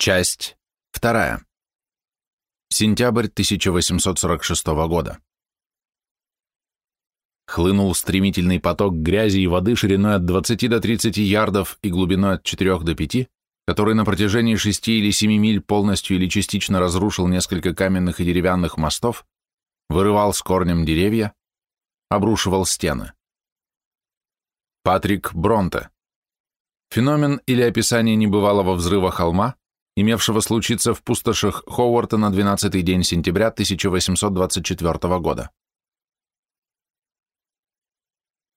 Часть вторая. Сентябрь 1846 года. Хлынул стремительный поток грязи и воды шириной от 20 до 30 ярдов и глубиной от 4 до 5, который на протяжении 6 или 7 миль полностью или частично разрушил несколько каменных и деревянных мостов, вырывал с корнем деревья, обрушивал стены. Патрик Бронте. Феномен или описание небывалого взрыва холма, имевшего случиться в пустошах Ховарта на 12-й день сентября 1824 года.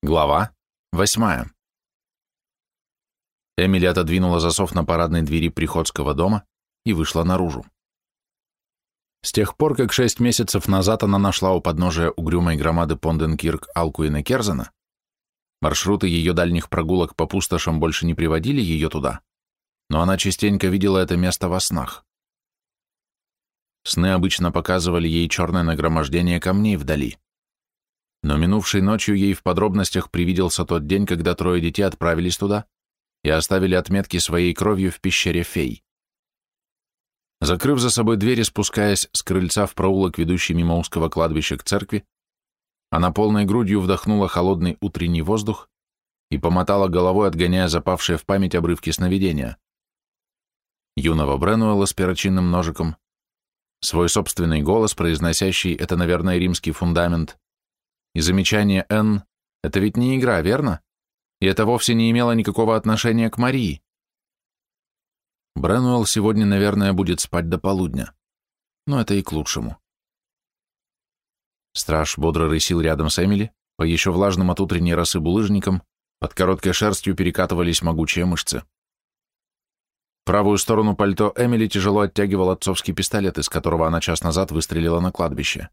Глава 8. Эмили отодвинула засов на парадной двери приходского дома и вышла наружу. С тех пор, как шесть месяцев назад она нашла у подножия угрюмой громады Понденкирк Алкуина Керзена, маршруты ее дальних прогулок по пустошам больше не приводили ее туда, но она частенько видела это место во снах. Сны обычно показывали ей черное нагромождение камней вдали. Но минувшей ночью ей в подробностях привиделся тот день, когда трое детей отправились туда и оставили отметки своей кровью в пещере фей. Закрыв за собой дверь и спускаясь с крыльца в проулок, ведущий мимо узкого кладбища к церкви, она полной грудью вдохнула холодный утренний воздух и помотала головой, отгоняя запавшие в память обрывки сновидения. Юного Бренуэлла с перочинным ножиком, свой собственный голос, произносящий «это, наверное, римский фундамент», и замечание «Н» — это ведь не игра, верно? И это вовсе не имело никакого отношения к Марии. Бренуэлл сегодня, наверное, будет спать до полудня. Но это и к лучшему. Страж бодро рысил рядом с Эмили, по еще влажным от утренней росы булыжникам, под короткой шерстью перекатывались могучие мышцы. Правую сторону пальто Эмили тяжело оттягивал отцовский пистолет, из которого она час назад выстрелила на кладбище.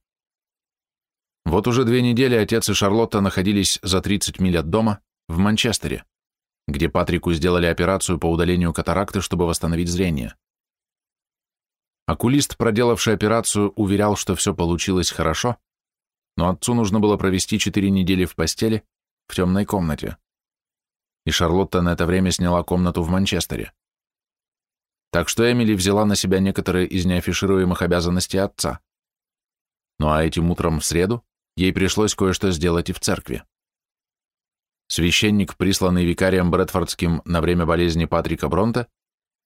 Вот уже две недели отец и Шарлотта находились за 30 миль от дома, в Манчестере, где Патрику сделали операцию по удалению катаракты, чтобы восстановить зрение. Окулист, проделавший операцию, уверял, что все получилось хорошо, но отцу нужно было провести четыре недели в постели, в темной комнате. И Шарлотта на это время сняла комнату в Манчестере. Так что Эмили взяла на себя некоторые из неафишируемых обязанностей отца. Ну а этим утром в среду ей пришлось кое-что сделать и в церкви. Священник, присланный викарием Брэдфордским на время болезни Патрика Бронта,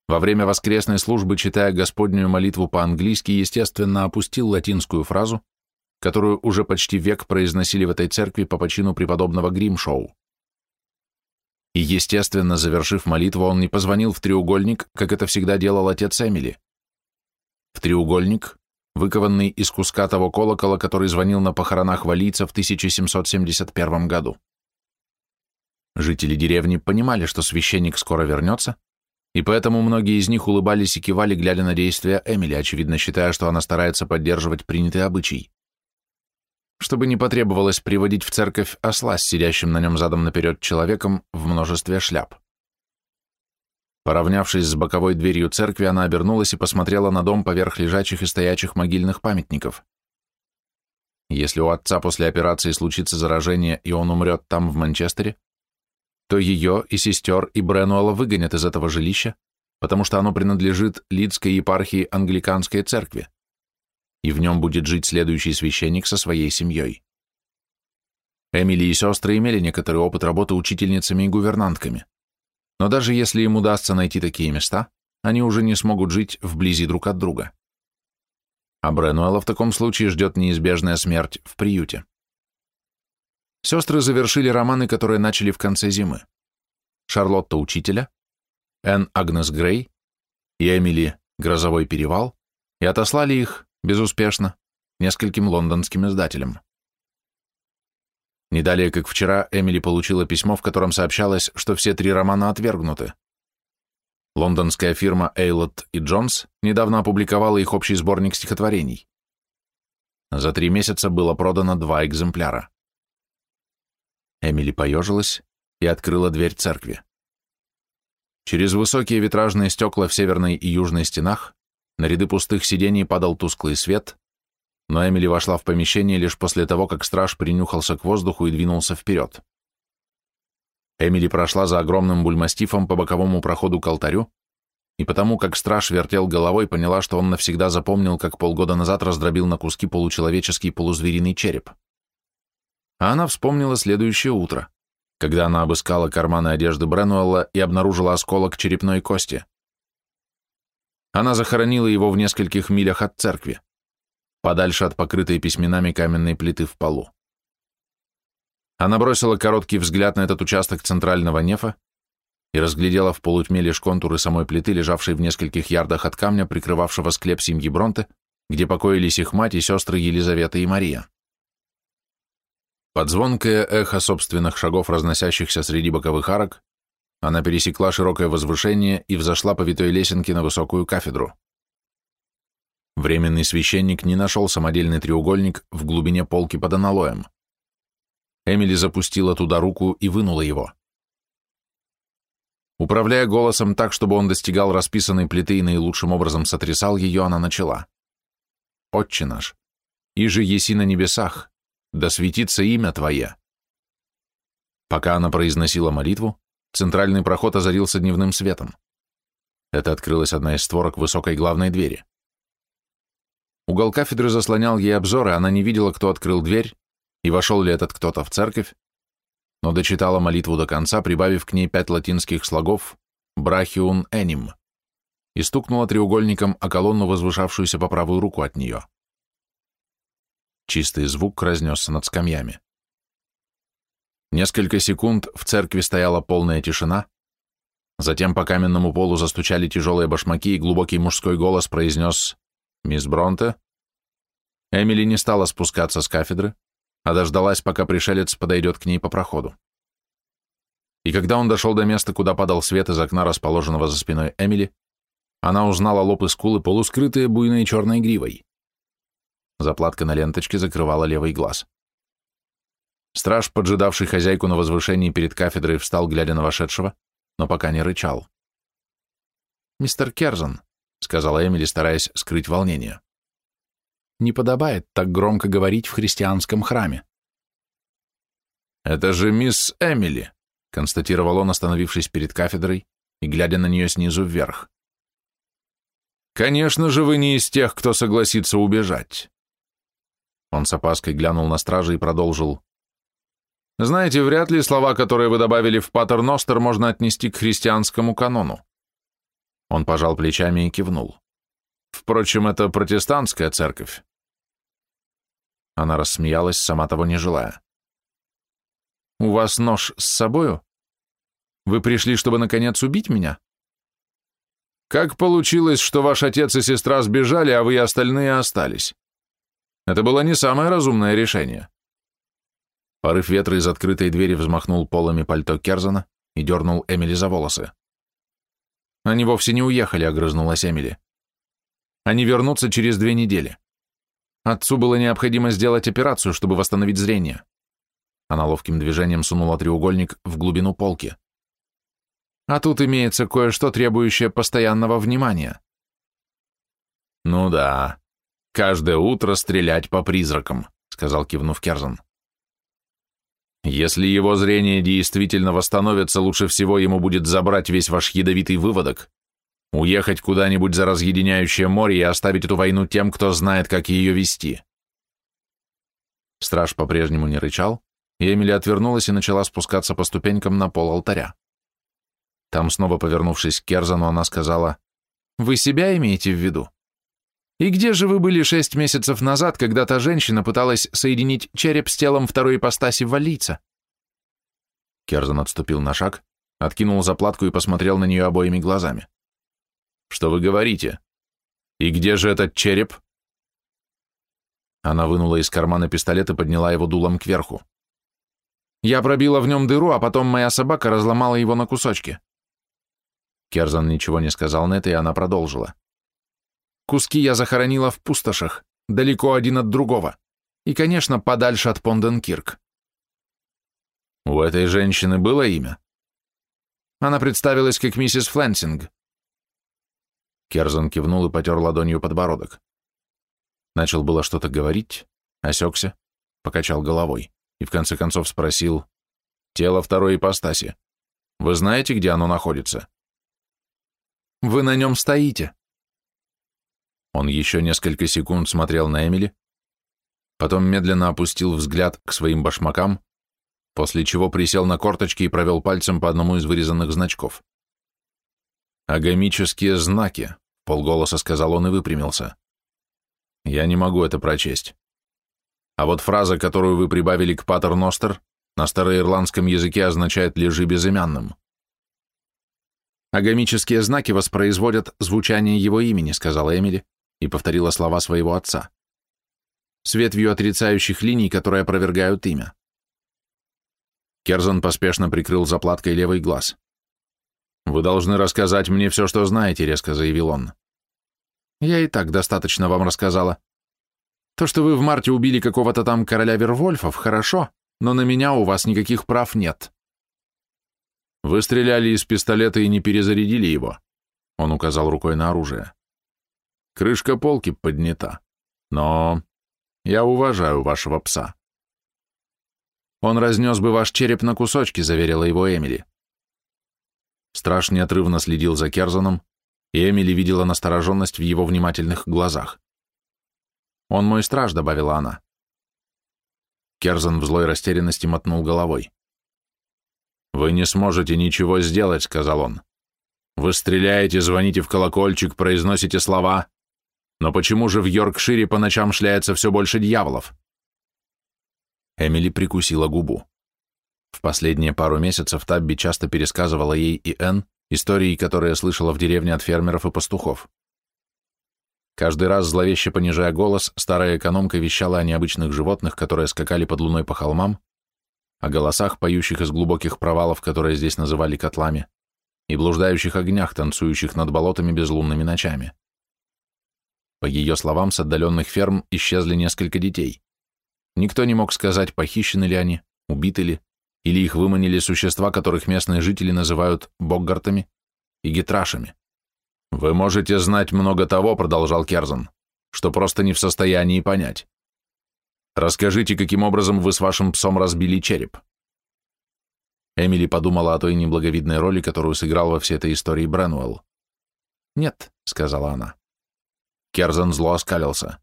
во время воскресной службы, читая Господнюю молитву по-английски, естественно, опустил латинскую фразу, которую уже почти век произносили в этой церкви по почину преподобного Гримшоу. И, естественно, завершив молитву, он не позвонил в треугольник, как это всегда делал отец Эмили. В треугольник, выкованный из куска того колокола, который звонил на похоронах валийца в 1771 году. Жители деревни понимали, что священник скоро вернется, и поэтому многие из них улыбались и кивали, глядя на действия Эмили, очевидно считая, что она старается поддерживать принятый обычай. Чтобы не потребовалось приводить в церковь осла с сидящим на нем задом наперед человеком в множестве шляп. Поравнявшись с боковой дверью церкви, она обернулась и посмотрела на дом поверх лежачих и стоячих могильных памятников. Если у отца после операции случится заражение, и он умрет там, в Манчестере, то ее и сестер и Бренуэлла выгонят из этого жилища, потому что оно принадлежит Лидской епархии англиканской церкви, и в нем будет жить следующий священник со своей семьей. Эмили и сестры имели некоторый опыт работы учительницами и гувернантками, но даже если им удастся найти такие места, они уже не смогут жить вблизи друг от друга. А Бренуэлла в таком случае ждет неизбежная смерть в приюте. Сестры завершили романы, которые начали в конце зимы. Шарлотта Учителя, Энн Агнес Грей и Эмили Грозовой перевал, и отослали их, безуспешно, нескольким лондонским издателям. Не далее, как вчера, Эмили получила письмо, в котором сообщалось, что все три романа отвергнуты. Лондонская фирма Эйлот и Джонс недавно опубликовала их общий сборник стихотворений. За три месяца было продано два экземпляра. Эмили поежилась и открыла дверь церкви. Через высокие витражные стекла в северной и южной стенах на ряды пустых сидений падал тусклый свет, но Эмили вошла в помещение лишь после того, как страж принюхался к воздуху и двинулся вперед. Эмили прошла за огромным бульмастифом по боковому проходу к алтарю и потому как страж вертел головой, поняла, что он навсегда запомнил, как полгода назад раздробил на куски получеловеческий полузвериный череп. А она вспомнила следующее утро, когда она обыскала карманы одежды Бренуэлла и обнаружила осколок черепной кости. Она захоронила его в нескольких милях от церкви, подальше от покрытой письменами каменной плиты в полу. Она бросила короткий взгляд на этот участок центрального нефа и разглядела в полутьме лишь контуры самой плиты, лежавшей в нескольких ярдах от камня, прикрывавшего склеп семьи Бронте, где покоились их мать и сестры Елизавета и Мария. Под звонкое эхо собственных шагов, разносящихся среди боковых арок, она пересекла широкое возвышение и взошла по витой лесенке на высокую кафедру. Временный священник не нашел самодельный треугольник в глубине полки под аналоем. Эмили запустила туда руку и вынула его. Управляя голосом так, чтобы он достигал расписанной плиты и наилучшим образом сотрясал ее, она начала. «Отче наш, иже еси на небесах, да светится имя Твое». Пока она произносила молитву, центральный проход озарился дневным светом. Это открылась одна из створок высокой главной двери. Угол кафедры заслонял ей обзор, и она не видела, кто открыл дверь, и вошел ли этот кто-то в церковь, но дочитала молитву до конца, прибавив к ней пять латинских слогов «Брахиун эним» и стукнула треугольником о колонну, возвышавшуюся по правую руку от нее. Чистый звук разнесся над скамьями. Несколько секунд в церкви стояла полная тишина, затем по каменному полу застучали тяжелые башмаки, и глубокий мужской голос произнес «Мисс Бронте?» Эмили не стала спускаться с кафедры, а дождалась, пока пришелец подойдет к ней по проходу. И когда он дошел до места, куда падал свет из окна, расположенного за спиной Эмили, она узнала лоб и скулы, полускрытые буйной черной гривой. Заплатка на ленточке закрывала левый глаз. Страж, поджидавший хозяйку на возвышении перед кафедрой, встал, глядя на вошедшего, но пока не рычал. «Мистер Керзон», — сказала Эмили, стараясь скрыть волнение не подобает так громко говорить в христианском храме. «Это же мисс Эмили», — констатировал он, остановившись перед кафедрой и глядя на нее снизу вверх. «Конечно же, вы не из тех, кто согласится убежать». Он с опаской глянул на стража и продолжил. «Знаете, вряд ли слова, которые вы добавили в Патер Ностер, можно отнести к христианскому канону». Он пожал плечами и кивнул. «Впрочем, это протестантская церковь. Она рассмеялась, сама того не желая. «У вас нож с собою? Вы пришли, чтобы, наконец, убить меня?» «Как получилось, что ваш отец и сестра сбежали, а вы и остальные остались? Это было не самое разумное решение». Порыв ветра из открытой двери взмахнул полами пальто Керзана и дернул Эмили за волосы. «Они вовсе не уехали», — огрызнулась Эмили. «Они вернутся через две недели. Отцу было необходимо сделать операцию, чтобы восстановить зрение. Она ловким движением сунула треугольник в глубину полки. А тут имеется кое-что, требующее постоянного внимания. Ну да, каждое утро стрелять по призракам, сказал кивнув Керзан. Если его зрение действительно восстановится, лучше всего ему будет забрать весь ваш ядовитый выводок Уехать куда-нибудь за разъединяющее море и оставить эту войну тем, кто знает, как ее вести. Страж по-прежнему не рычал, и Эмили отвернулась и начала спускаться по ступенькам на пол алтаря. Там, снова повернувшись к Керзану, она сказала, «Вы себя имеете в виду? И где же вы были шесть месяцев назад, когда та женщина пыталась соединить череп с телом второй ипостаси валийца?» Керзан отступил на шаг, откинул заплатку и посмотрел на нее обоими глазами. Что вы говорите? И где же этот череп? Она вынула из кармана пистолет и подняла его дулом кверху. Я пробила в нем дыру, а потом моя собака разломала его на кусочки. Керзан ничего не сказал на это, и она продолжила. Куски я захоронила в пустошах, далеко один от другого, и, конечно, подальше от Понденкирк. У этой женщины было имя? Она представилась как миссис Флэнсинг. Керзан кивнул и потер ладонью подбородок. Начал было что-то говорить, осекся, покачал головой и в конце концов спросил, «Тело второй ипостаси. Вы знаете, где оно находится?» Вы на нем стоите. Он еще несколько секунд смотрел на Эмили, потом медленно опустил взгляд к своим башмакам, после чего присел на корточки и провел пальцем по одному из вырезанных значков. «Агамические знаки», — полголоса сказал он и выпрямился. «Я не могу это прочесть. А вот фраза, которую вы прибавили к Патер Ностер, на староирландском языке означает «лежи безымянным». «Агамические знаки воспроизводят звучание его имени», — сказала Эмили и повторила слова своего отца с ветвью отрицающих линий, которые опровергают имя. Керзан поспешно прикрыл заплаткой левый глаз. «Вы должны рассказать мне все, что знаете», — резко заявил он. «Я и так достаточно вам рассказала. То, что вы в марте убили какого-то там короля Вервольфов, хорошо, но на меня у вас никаких прав нет». «Вы стреляли из пистолета и не перезарядили его», — он указал рукой на оружие. «Крышка полки поднята. Но я уважаю вашего пса». «Он разнес бы ваш череп на кусочки», — заверила его Эмили. Страж неотрывно следил за Керзаном, и Эмили видела настороженность в его внимательных глазах. «Он мой страж», — добавила она. Керзан в злой растерянности мотнул головой. «Вы не сможете ничего сделать», — сказал он. «Вы стреляете, звоните в колокольчик, произносите слова, но почему же в Йоркшире по ночам шляется все больше дьяволов? Эмили прикусила губу. В последние пару месяцев Табби часто пересказывала ей и Энн истории, которые слышала в деревне от фермеров и пастухов. Каждый раз, зловеще понижая голос, старая экономка вещала о необычных животных, которые скакали под луной по холмам, о голосах, поющих из глубоких провалов, которые здесь называли котлами, и блуждающих огнях, танцующих над болотами безлунными ночами. По ее словам, с отдаленных ферм исчезли несколько детей. Никто не мог сказать, похищены ли они, убиты ли, или их выманили существа, которых местные жители называют боггартами и гетрашами. «Вы можете знать много того», — продолжал Керзан, «что просто не в состоянии понять. Расскажите, каким образом вы с вашим псом разбили череп?» Эмили подумала о той неблаговидной роли, которую сыграл во всей этой истории Бренуэлл. «Нет», — сказала она. Керзан зло оскалился.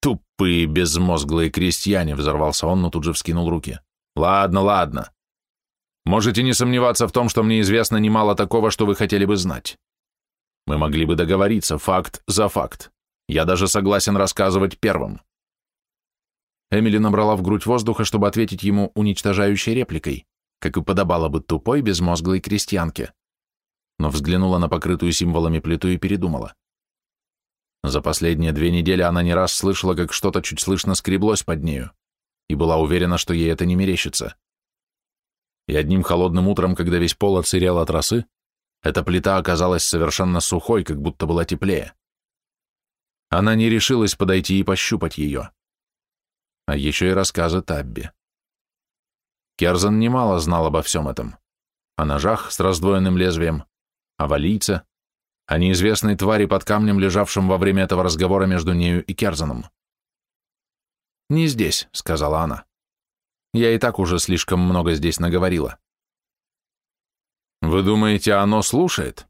«Тупые, безмозглые крестьяне!» — взорвался он, но тут же вскинул руки. «Ладно, ладно. Можете не сомневаться в том, что мне известно немало такого, что вы хотели бы знать. Мы могли бы договориться, факт за факт. Я даже согласен рассказывать первым». Эмили набрала в грудь воздуха, чтобы ответить ему уничтожающей репликой, как и подобало бы тупой, безмозглой крестьянке. Но взглянула на покрытую символами плиту и передумала. За последние две недели она не раз слышала, как что-то чуть слышно скреблось под нею, и была уверена, что ей это не мерещится. И одним холодным утром, когда весь пол отсырел от росы, эта плита оказалась совершенно сухой, как будто была теплее. Она не решилась подойти и пощупать ее. А еще и рассказы Табби. Керзан немало знал обо всем этом. О ножах с раздвоенным лезвием, о валийце, о неизвестной твари под камнем, лежавшем во время этого разговора между нею и Керзаном. «Не здесь», — сказала она. «Я и так уже слишком много здесь наговорила». «Вы думаете, оно слушает,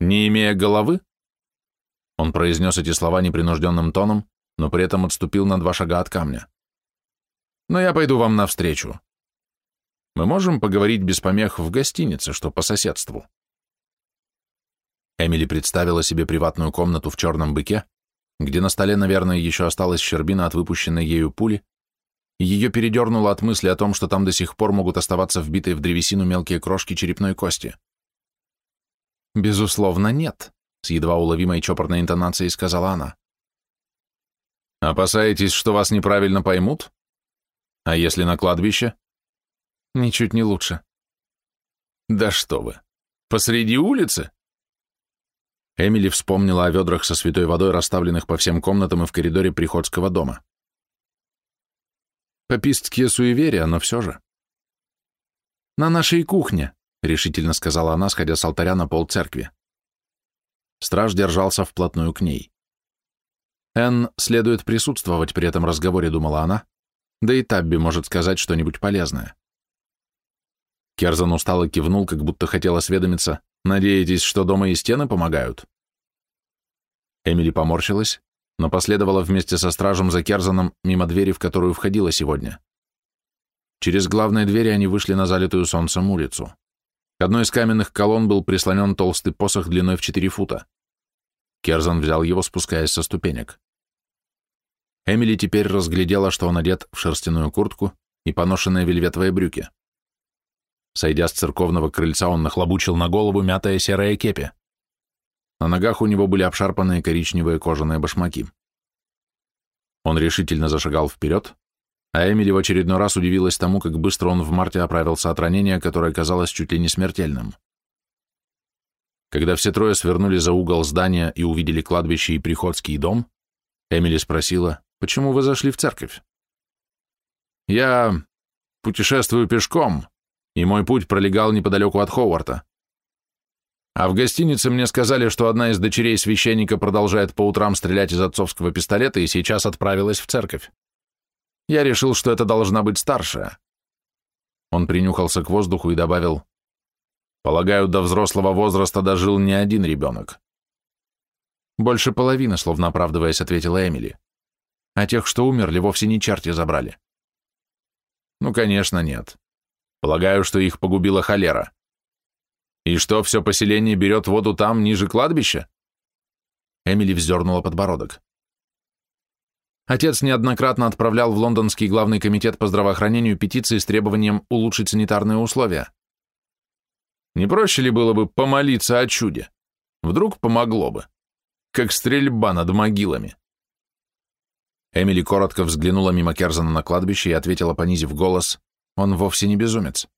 не имея головы?» Он произнес эти слова непринужденным тоном, но при этом отступил на два шага от камня. «Но я пойду вам навстречу. Мы можем поговорить без помех в гостинице, что по соседству». Эмили представила себе приватную комнату в черном быке, где на столе, наверное, еще осталась щербина от выпущенной ею пули, и ее передернуло от мысли о том, что там до сих пор могут оставаться вбитые в древесину мелкие крошки черепной кости. «Безусловно, нет», — с едва уловимой чопорной интонацией сказала она. «Опасаетесь, что вас неправильно поймут? А если на кладбище?» «Ничуть не лучше». «Да что вы! Посреди улицы?» Эмили вспомнила о ведрах со святой водой, расставленных по всем комнатам и в коридоре приходского дома. Попистские суеверия, но все же. «На нашей кухне», — решительно сказала она, сходя с алтаря на пол церкви. Страж держался вплотную к ней. «Энн следует присутствовать при этом разговоре», — думала она, да и Табби может сказать что-нибудь полезное. Керзан устало кивнул, как будто хотел осведомиться, Надеетесь, что дома и стены помогают?» Эмили поморщилась, но последовала вместе со стражем за Керзаном мимо двери, в которую входила сегодня. Через главные двери они вышли на залитую солнцем улицу. К одной из каменных колонн был прислонен толстый посох длиной в 4 фута. Керзан взял его, спускаясь со ступенек. Эмили теперь разглядела, что он одет в шерстяную куртку и поношенные вельветовые брюки. Сойдя с церковного крыльца, он нахлобучил на голову мятое серое кепи. На ногах у него были обшарпанные коричневые кожаные башмаки. Он решительно зашагал вперед, а Эмили в очередной раз удивилась тому, как быстро он в марте оправился от ранения, которое казалось чуть ли не смертельным. Когда все трое свернули за угол здания и увидели кладбище и приходский дом, Эмили спросила, почему вы зашли в церковь? Я путешествую пешком, и мой путь пролегал неподалеку от Ховарта. А в гостинице мне сказали, что одна из дочерей священника продолжает по утрам стрелять из отцовского пистолета и сейчас отправилась в церковь. Я решил, что это должна быть старшая. Он принюхался к воздуху и добавил, «Полагаю, до взрослого возраста дожил не один ребенок». «Больше половины», словно оправдываясь, ответила Эмили. «А тех, что умерли, вовсе не черти забрали». «Ну, конечно, нет. Полагаю, что их погубила холера. И что, все поселение берет воду там, ниже кладбища?» Эмили вздернула подбородок. Отец неоднократно отправлял в лондонский главный комитет по здравоохранению петиции с требованием улучшить санитарные условия. Не проще ли было бы помолиться о чуде? Вдруг помогло бы. Как стрельба над могилами. Эмили коротко взглянула мимо Керзана на кладбище и ответила, понизив голос, он вовсе не безумец.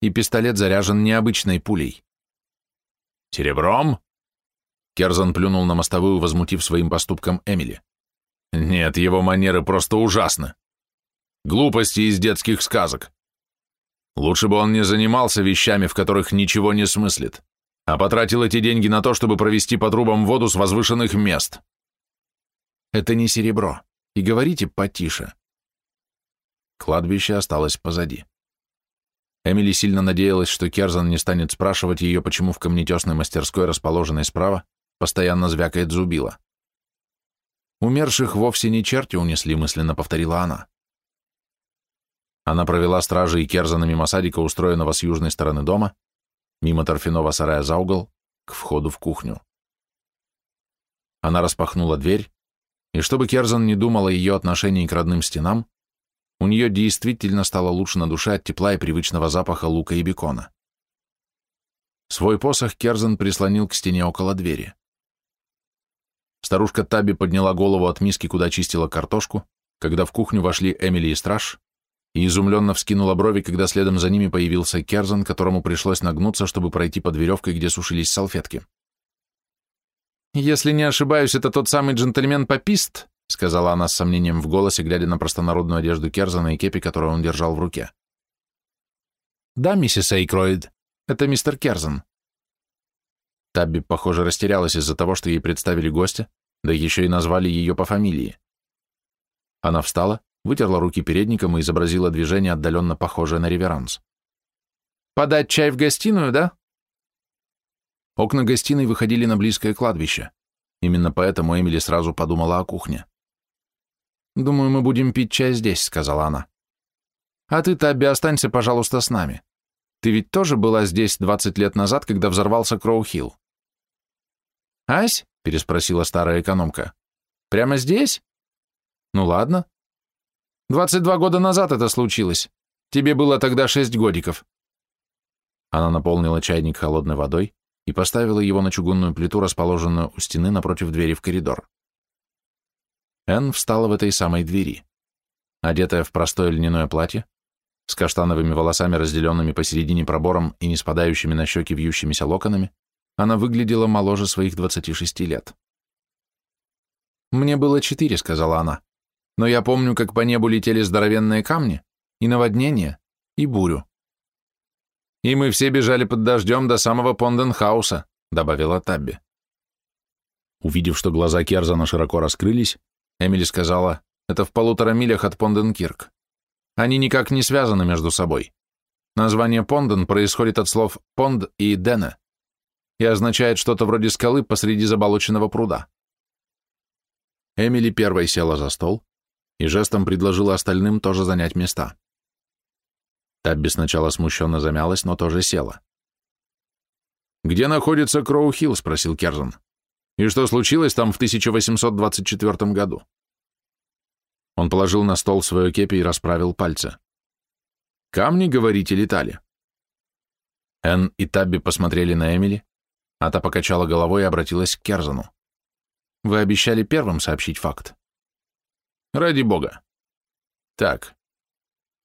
И пистолет заряжен необычной пулей. «Серебром?» Керзан плюнул на мостовую, возмутив своим поступком Эмили. Нет, его манеры просто ужасны. Глупости из детских сказок. Лучше бы он не занимался вещами, в которых ничего не смыслит, а потратил эти деньги на то, чтобы провести по трубам воду с возвышенных мест. Это не серебро. И говорите потише. Кладбище осталось позади. Эмили сильно надеялась, что Керзан не станет спрашивать ее, почему в камнетесной мастерской, расположенной справа, постоянно звякает зубило. Умерших вовсе не черти унесли, мысленно повторила она. Она провела стражи и Керзана мимо садика, устроенного с южной стороны дома, мимо торфяного сарая за угол, к входу в кухню. Она распахнула дверь, и чтобы Керзан не думал о ее отношении к родным стенам, у нее действительно стало лучше на душе от тепла и привычного запаха лука и бекона. Свой посох Керзан прислонил к стене около двери. Старушка Таби подняла голову от миски, куда чистила картошку, когда в кухню вошли Эмили и Страж, и изумленно вскинула брови, когда следом за ними появился Керзан, которому пришлось нагнуться, чтобы пройти под веревкой, где сушились салфетки. «Если не ошибаюсь, это тот самый джентльмен-попист», сказала она с сомнением в голосе, глядя на простонародную одежду Керзана и кепи, которую он держал в руке. «Да, миссис Эйкроид, это мистер Керзан. Табби, похоже, растерялась из-за того, что ей представили гостя, да еще и назвали ее по фамилии. Она встала, вытерла руки передником и изобразила движение, отдаленно похожее на реверанс. «Подать чай в гостиную, да?» Окна гостиной выходили на близкое кладбище. Именно поэтому Эмили сразу подумала о кухне. «Думаю, мы будем пить чай здесь», — сказала она. «А ты, Табби, останься, пожалуйста, с нами. Ты ведь тоже была здесь 20 лет назад, когда взорвался Кроу-Хилл?» «Ась?» — переспросила старая экономка. «Прямо здесь?» «Ну ладно. Двадцать два года назад это случилось. Тебе было тогда шесть годиков». Она наполнила чайник холодной водой и поставила его на чугунную плиту, расположенную у стены напротив двери в коридор. Энн встала в этой самой двери. Одетая в простое льняное платье, с каштановыми волосами, разделенными посередине пробором и не спадающими на щеки вьющимися локонами, она выглядела моложе своих 26 лет. «Мне было четыре», — сказала она, — «но я помню, как по небу летели здоровенные камни, и наводнение, и бурю». «И мы все бежали под дождем до самого Понденхауса», — добавила Табби. Увидев, что глаза Керзана широко раскрылись, Эмили сказала, «Это в полутора милях от Понденкирк. Они никак не связаны между собой. Название Понден происходит от слов «понд» и «дене». и означает что-то вроде скалы посреди заболоченного пруда. Эмили первой села за стол и жестом предложила остальным тоже занять места. Табби сначала смущенно замялась, но тоже села. «Где находится Кроу-Хилл?» — спросил Керзон. «И что случилось там в 1824 году?» Он положил на стол свое кепи и расправил пальцы. «Камни, говорите, летали?» Энн и Табби посмотрели на Эмили, а та покачала головой и обратилась к Керзону. «Вы обещали первым сообщить факт». «Ради бога». «Так,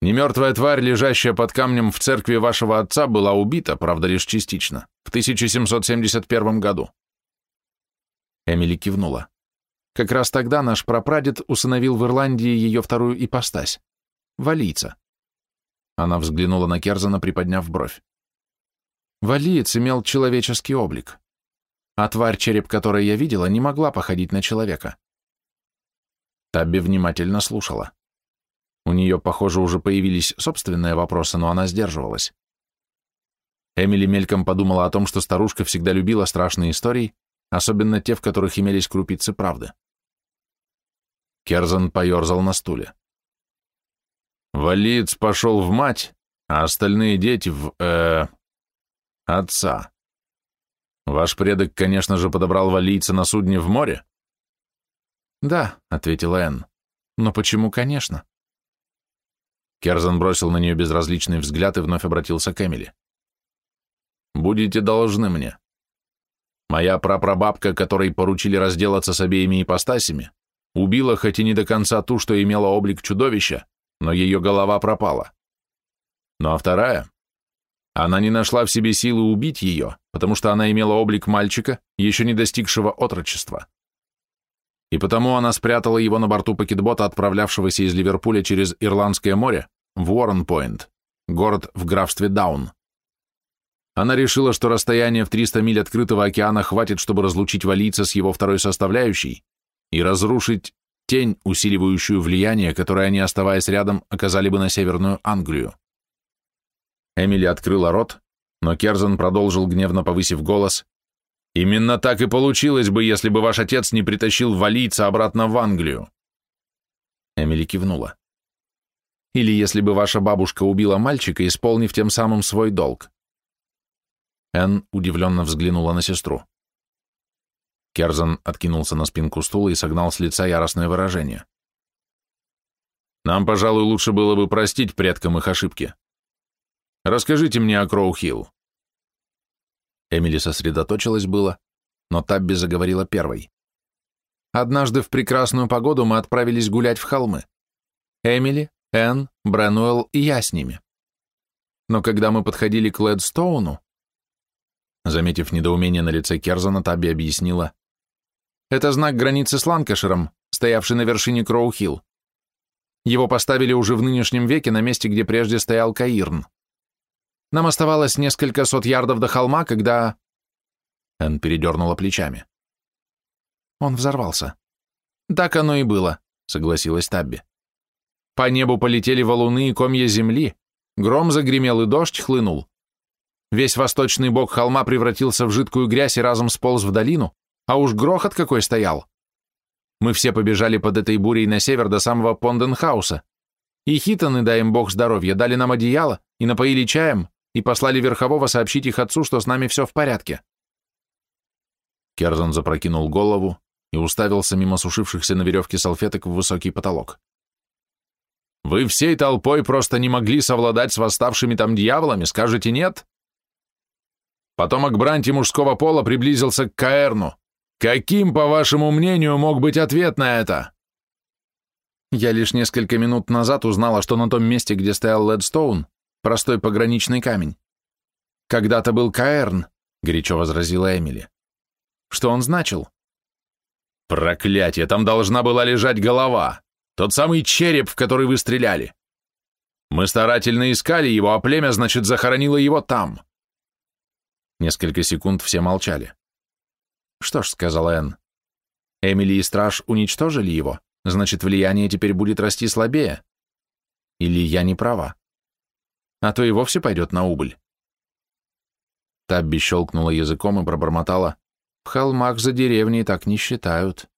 Немертвая тварь, лежащая под камнем в церкви вашего отца, была убита, правда, лишь частично, в 1771 году. Эмили кивнула. Как раз тогда наш прапрадед усыновил в Ирландии ее вторую ипостась — валийца. Она взглянула на Керзана, приподняв бровь. Валиец имел человеческий облик, а тварь, череп которой я видела, не могла походить на человека. Табби внимательно слушала. У нее, похоже, уже появились собственные вопросы, но она сдерживалась. Эмили мельком подумала о том, что старушка всегда любила страшные истории, особенно те, в которых имелись крупицы правды. Керзан поерзал на стуле. Валиец пошел в мать, а остальные дети в... э... отца. Ваш предок, конечно же, подобрал валийца на судне в море? Да, ответила Энн. Но почему, конечно? Керзан бросил на нее безразличный взгляд и вновь обратился к Эмили. «Будете должны мне. Моя прапрабабка, которой поручили разделаться с обеими ипостасями, убила хоть и не до конца ту, что имела облик чудовища, но ее голова пропала. Ну а вторая? Она не нашла в себе силы убить ее, потому что она имела облик мальчика, еще не достигшего отрочества и потому она спрятала его на борту пакетбота, отправлявшегося из Ливерпуля через Ирландское море в Уоррен-Пойнт, город в графстве Даун. Она решила, что расстояние в 300 миль открытого океана хватит, чтобы разлучить валийца с его второй составляющей и разрушить тень, усиливающую влияние, которое они, оставаясь рядом, оказали бы на Северную Англию. Эмили открыла рот, но Керзан продолжил, гневно повысив голос, Именно так и получилось бы, если бы ваш отец не притащил валийца обратно в Англию. Эмили кивнула. Или если бы ваша бабушка убила мальчика, исполнив тем самым свой долг. Энн удивленно взглянула на сестру. Керзан откинулся на спинку стула и согнал с лица яростное выражение. «Нам, пожалуй, лучше было бы простить предкам их ошибки. Расскажите мне о Кроу-Хилл. Эмили сосредоточилась было, но Табби заговорила первой. Однажды в прекрасную погоду мы отправились гулять в холмы. Эмили, Энн, Бренуэлл и я с ними. Но когда мы подходили к Ледстоуну, заметив недоумение на лице Керзана, Табби объяснила, это знак границы с Ланкаширом, стоявший на вершине Кроу-Хилл. Его поставили уже в нынешнем веке на месте, где прежде стоял Каирн. Нам оставалось несколько сот ярдов до холма, когда...» Энн передернула плечами. Он взорвался. «Так оно и было», — согласилась Табби. «По небу полетели валуны и комья земли, гром загремел и дождь хлынул. Весь восточный бок холма превратился в жидкую грязь и разом сполз в долину, а уж грохот какой стоял. Мы все побежали под этой бурей на север до самого Понденхауса. И хитоны, дай им бог здоровья, дали нам одеяло и напоили чаем, и послали Верхового сообщить их отцу, что с нами все в порядке. Керзон запрокинул голову и уставился мимо сушившихся на веревке салфеток в высокий потолок. «Вы всей толпой просто не могли совладать с восставшими там дьяволами, скажете нет?» Потомок Бранти мужского пола приблизился к Каэрну. Каким, по вашему мнению, мог быть ответ на это? Я лишь несколько минут назад узнала, что на том месте, где стоял Ледстоун, простой пограничный камень. Когда-то был Каэрн, горячо возразила Эмили. Что он значил? Проклятие, там должна была лежать голова, тот самый череп, в который вы стреляли. Мы старательно искали его, а племя, значит, захоронило его там. Несколько секунд все молчали. Что ж, сказала Энн, Эмили и Страж уничтожили его, значит, влияние теперь будет расти слабее. Или я не права? а то и вовсе пойдет на убыль. Табби щелкнула языком и пробормотала. В холмах за деревней так не считают.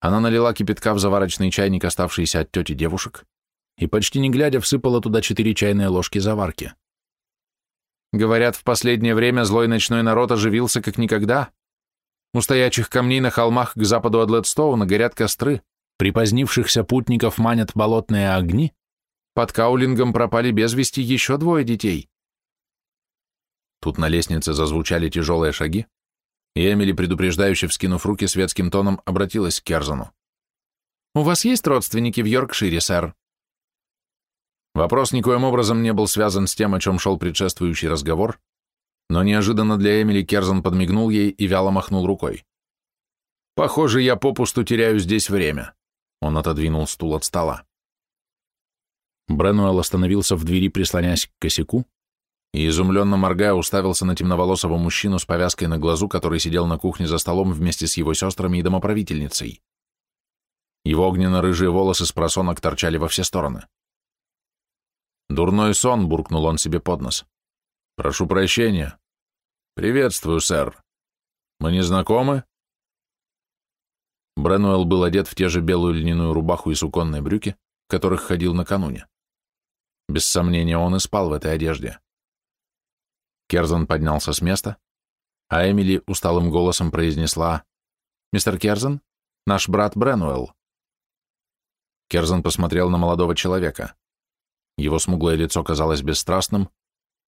Она налила кипятка в заварочный чайник, оставшийся от тети девушек, и почти не глядя всыпала туда четыре чайные ложки заварки. Говорят, в последнее время злой ночной народ оживился как никогда. У стоячих камней на холмах к западу от Ледстоуна горят костры, припозднившихся путников манят болотные огни, под Каулингом пропали без вести еще двое детей. Тут на лестнице зазвучали тяжелые шаги, и Эмили, предупреждающе вскинув руки светским тоном, обратилась к Керзану. «У вас есть родственники в Йоркшире, сэр?» Вопрос никоим образом не был связан с тем, о чем шел предшествующий разговор, но неожиданно для Эмили Керзан подмигнул ей и вяло махнул рукой. «Похоже, я попусту теряю здесь время», — он отодвинул стул от стола. Бренуэлл остановился в двери, прислонясь к косяку, и, изумленно моргая, уставился на темноволосого мужчину с повязкой на глазу, который сидел на кухне за столом вместе с его сестрами и домоправительницей. Его огненно-рыжие волосы с просонок торчали во все стороны. «Дурной сон», — буркнул он себе под нос. «Прошу прощения». «Приветствую, сэр. Мы не знакомы?» Бренуэлл был одет в те же белую льняную рубаху и суконные брюки, в которых ходил накануне. Без сомнения, он и спал в этой одежде. Керзан поднялся с места, а Эмили усталым голосом произнесла «Мистер Керзан, наш брат Бренуэлл». Керзан посмотрел на молодого человека. Его смуглое лицо казалось бесстрастным,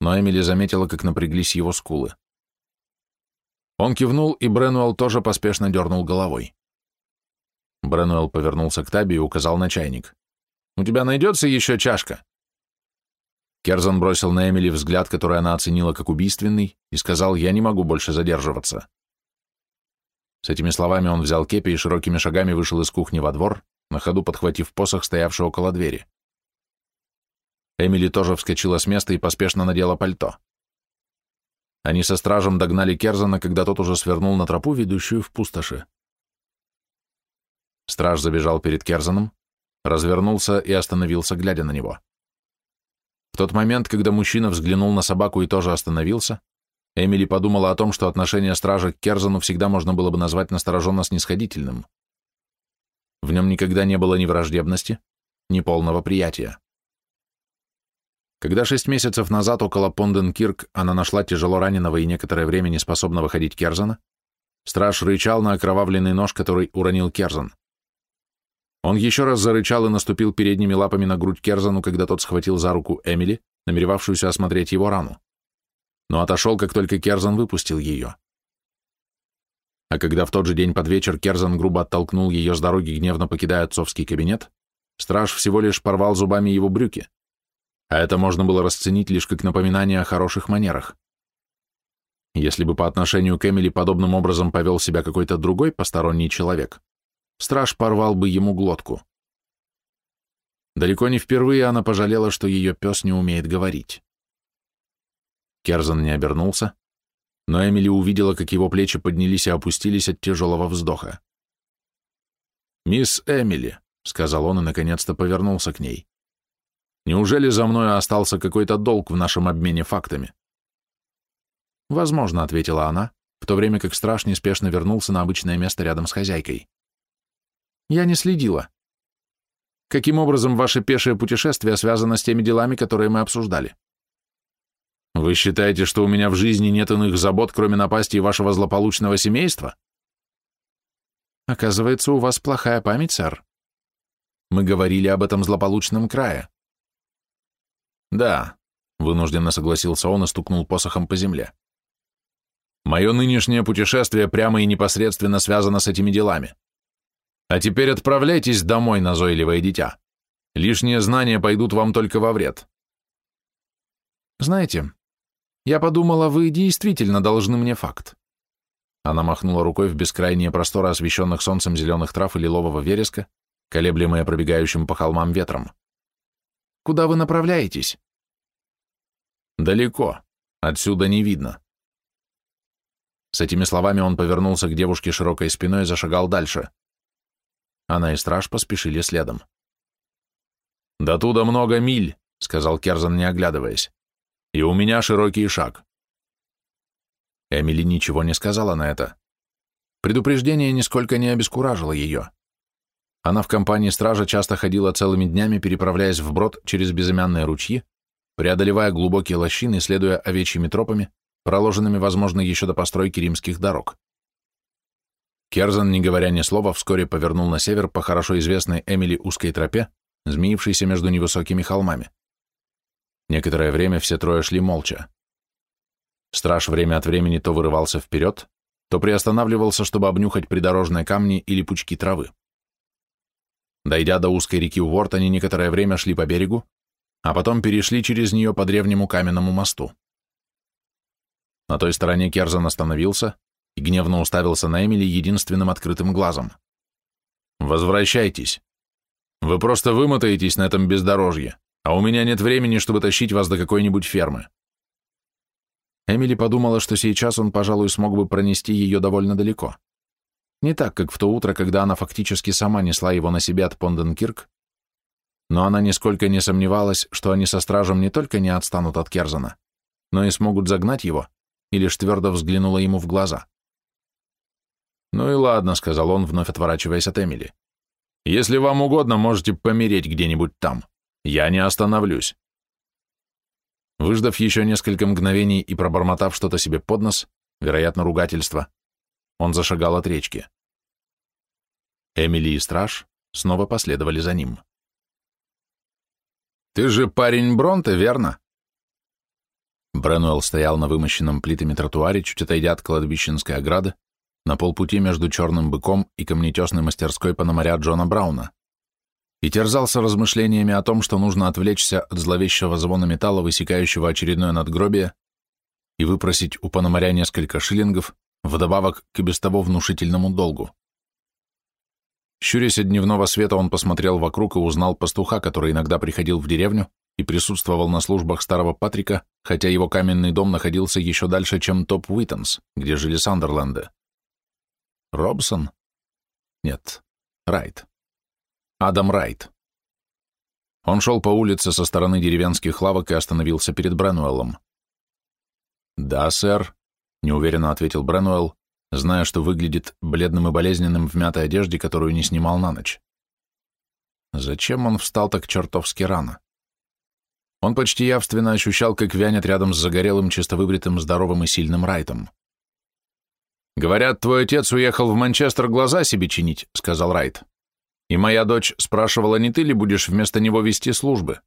но Эмили заметила, как напряглись его скулы. Он кивнул, и Бренуэлл тоже поспешно дернул головой. Бренуэлл повернулся к Таби и указал на чайник. «У тебя найдется еще чашка?» Керзан бросил на Эмили взгляд, который она оценила как убийственный, и сказал, «Я не могу больше задерживаться». С этими словами он взял кепи и широкими шагами вышел из кухни во двор, на ходу подхватив посох, стоявший около двери. Эмили тоже вскочила с места и поспешно надела пальто. Они со стражем догнали Керзана, когда тот уже свернул на тропу, ведущую в пустоши. Страж забежал перед Керзаном, развернулся и остановился, глядя на него. В тот момент, когда мужчина взглянул на собаку и тоже остановился, Эмили подумала о том, что отношение стража к Керзану всегда можно было бы назвать настороженно-снисходительным. В нем никогда не было ни враждебности, ни полного приятия. Когда шесть месяцев назад около Понденкирк она нашла тяжело раненого и некоторое время неспособного ходить Керзана, страж рычал на окровавленный нож, который уронил Керзан. Он еще раз зарычал и наступил передними лапами на грудь Керзану, когда тот схватил за руку Эмили, намеревавшуюся осмотреть его рану. Но отошел, как только Керзан выпустил ее. А когда в тот же день под вечер Керзан грубо оттолкнул ее с дороги, гневно покидая отцовский кабинет, страж всего лишь порвал зубами его брюки. А это можно было расценить лишь как напоминание о хороших манерах. Если бы по отношению к Эмили подобным образом повел себя какой-то другой посторонний человек, страж порвал бы ему глотку. Далеко не впервые она пожалела, что ее пес не умеет говорить. Керзан не обернулся, но Эмили увидела, как его плечи поднялись и опустились от тяжелого вздоха. «Мисс Эмили», — сказал он и наконец-то повернулся к ней, — «неужели за мной остался какой-то долг в нашем обмене фактами?» «Возможно», — ответила она, в то время как страж неспешно вернулся на обычное место рядом с хозяйкой. Я не следила. Каким образом ваше пешее путешествие связано с теми делами, которые мы обсуждали? Вы считаете, что у меня в жизни нет иных забот, кроме напасти вашего злополучного семейства? Оказывается, у вас плохая память, сэр. Мы говорили об этом злополучном крае. Да, вынужденно согласился он и стукнул посохом по земле. Мое нынешнее путешествие прямо и непосредственно связано с этими делами. А теперь отправляйтесь домой, назойливое дитя. Лишние знания пойдут вам только во вред. Знаете, я подумала, вы действительно должны мне факт. Она махнула рукой в бескрайние просторы освещенных солнцем зеленых трав и лилового вереска, колеблемые пробегающим по холмам ветром. Куда вы направляетесь? Далеко. Отсюда не видно. С этими словами он повернулся к девушке широкой спиной и зашагал дальше. Она и страж поспешили следом. «До туда много миль», — сказал Керзан, не оглядываясь. «И у меня широкий шаг. Эмили ничего не сказала на это. Предупреждение нисколько не обескуражило ее. Она в компании стража часто ходила целыми днями, переправляясь вброд через безымянные ручьи, преодолевая глубокие лощины, следуя овечьими тропами, проложенными, возможно, еще до постройки римских дорог. Керзан, не говоря ни слова, вскоре повернул на север по хорошо известной Эмили узкой тропе, змеившейся между невысокими холмами. Некоторое время все трое шли молча. Страж время от времени то вырывался вперед, то приостанавливался, чтобы обнюхать придорожные камни или пучки травы. Дойдя до узкой реки Уорт, они некоторое время шли по берегу, а потом перешли через нее по древнему каменному мосту. На той стороне Керзан остановился и гневно уставился на Эмили единственным открытым глазом. «Возвращайтесь. Вы просто вымотаетесь на этом бездорожье, а у меня нет времени, чтобы тащить вас до какой-нибудь фермы». Эмили подумала, что сейчас он, пожалуй, смог бы пронести ее довольно далеко. Не так, как в то утро, когда она фактически сама несла его на себе от Понденкирк, но она нисколько не сомневалась, что они со стражем не только не отстанут от Керзана, но и смогут загнать его, и лишь твердо взглянула ему в глаза. «Ну и ладно», — сказал он, вновь отворачиваясь от Эмили. «Если вам угодно, можете помереть где-нибудь там. Я не остановлюсь». Выждав еще несколько мгновений и пробормотав что-то себе под нос, вероятно, ругательство, он зашагал от речки. Эмили и страж снова последовали за ним. «Ты же парень Бронте, верно?» Бренуэлл стоял на вымощенном плитами тротуаре, чуть отойдя от кладбищенской ограды, на полпути между черным быком и камнетесной мастерской пономаря Джона Брауна и терзался размышлениями о том, что нужно отвлечься от зловещего звона металла, высекающего очередное надгробие, и выпросить у Пономаря несколько шиллингов, вдобавок к и без того внушительному долгу. Щурясь от дневного света, он посмотрел вокруг и узнал пастуха, который иногда приходил в деревню и присутствовал на службах старого Патрика, хотя его каменный дом находился еще дальше, чем Топ Уитонс, где жили Сандерленды. Робсон? Нет, Райт. Адам Райт. Он шел по улице со стороны деревенских лавок и остановился перед Бренуэллом. «Да, сэр», — неуверенно ответил Бренуэлл, зная, что выглядит бледным и болезненным в мятой одежде, которую не снимал на ночь. Зачем он встал так чертовски рано? Он почти явственно ощущал, как вянет рядом с загорелым, чисто выбритым, здоровым и сильным Райтом. «Говорят, твой отец уехал в Манчестер глаза себе чинить», — сказал Райт. И моя дочь спрашивала, не ты ли будешь вместо него вести службы?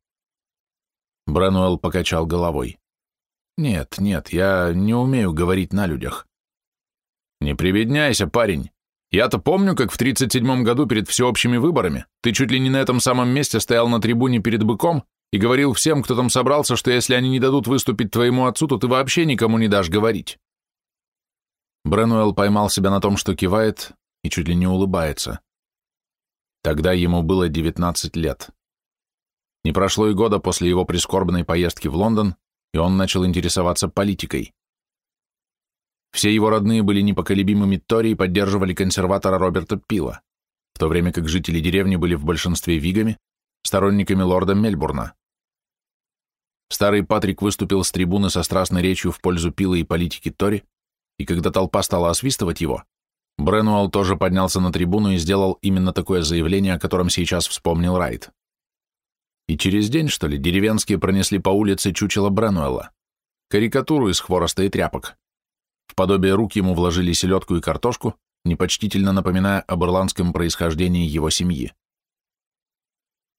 Брануэл покачал головой. Нет, нет, я не умею говорить на людях. Не прибедняйся, парень. Я-то помню, как в 37-м году перед всеобщими выборами ты чуть ли не на этом самом месте стоял на трибуне перед быком и говорил всем, кто там собрался, что если они не дадут выступить твоему отцу, то ты вообще никому не дашь говорить. Бренуэлл поймал себя на том, что кивает и чуть ли не улыбается. Тогда ему было 19 лет. Не прошло и года после его прискорбной поездки в Лондон, и он начал интересоваться политикой. Все его родные были непоколебимыми Тори и поддерживали консерватора Роберта Пила, в то время как жители деревни были в большинстве вигами, сторонниками лорда Мельбурна. Старый Патрик выступил с трибуны со страстной речью в пользу Пила и политики Тори, и когда толпа стала освистывать его, Бренуэлл тоже поднялся на трибуну и сделал именно такое заявление, о котором сейчас вспомнил Райт. И через день, что ли, деревенские пронесли по улице чучело Бренуэлла, карикатуру из хвороста и тряпок. В подобие рук ему вложили селедку и картошку, непочтительно напоминая об ирландском происхождении его семьи.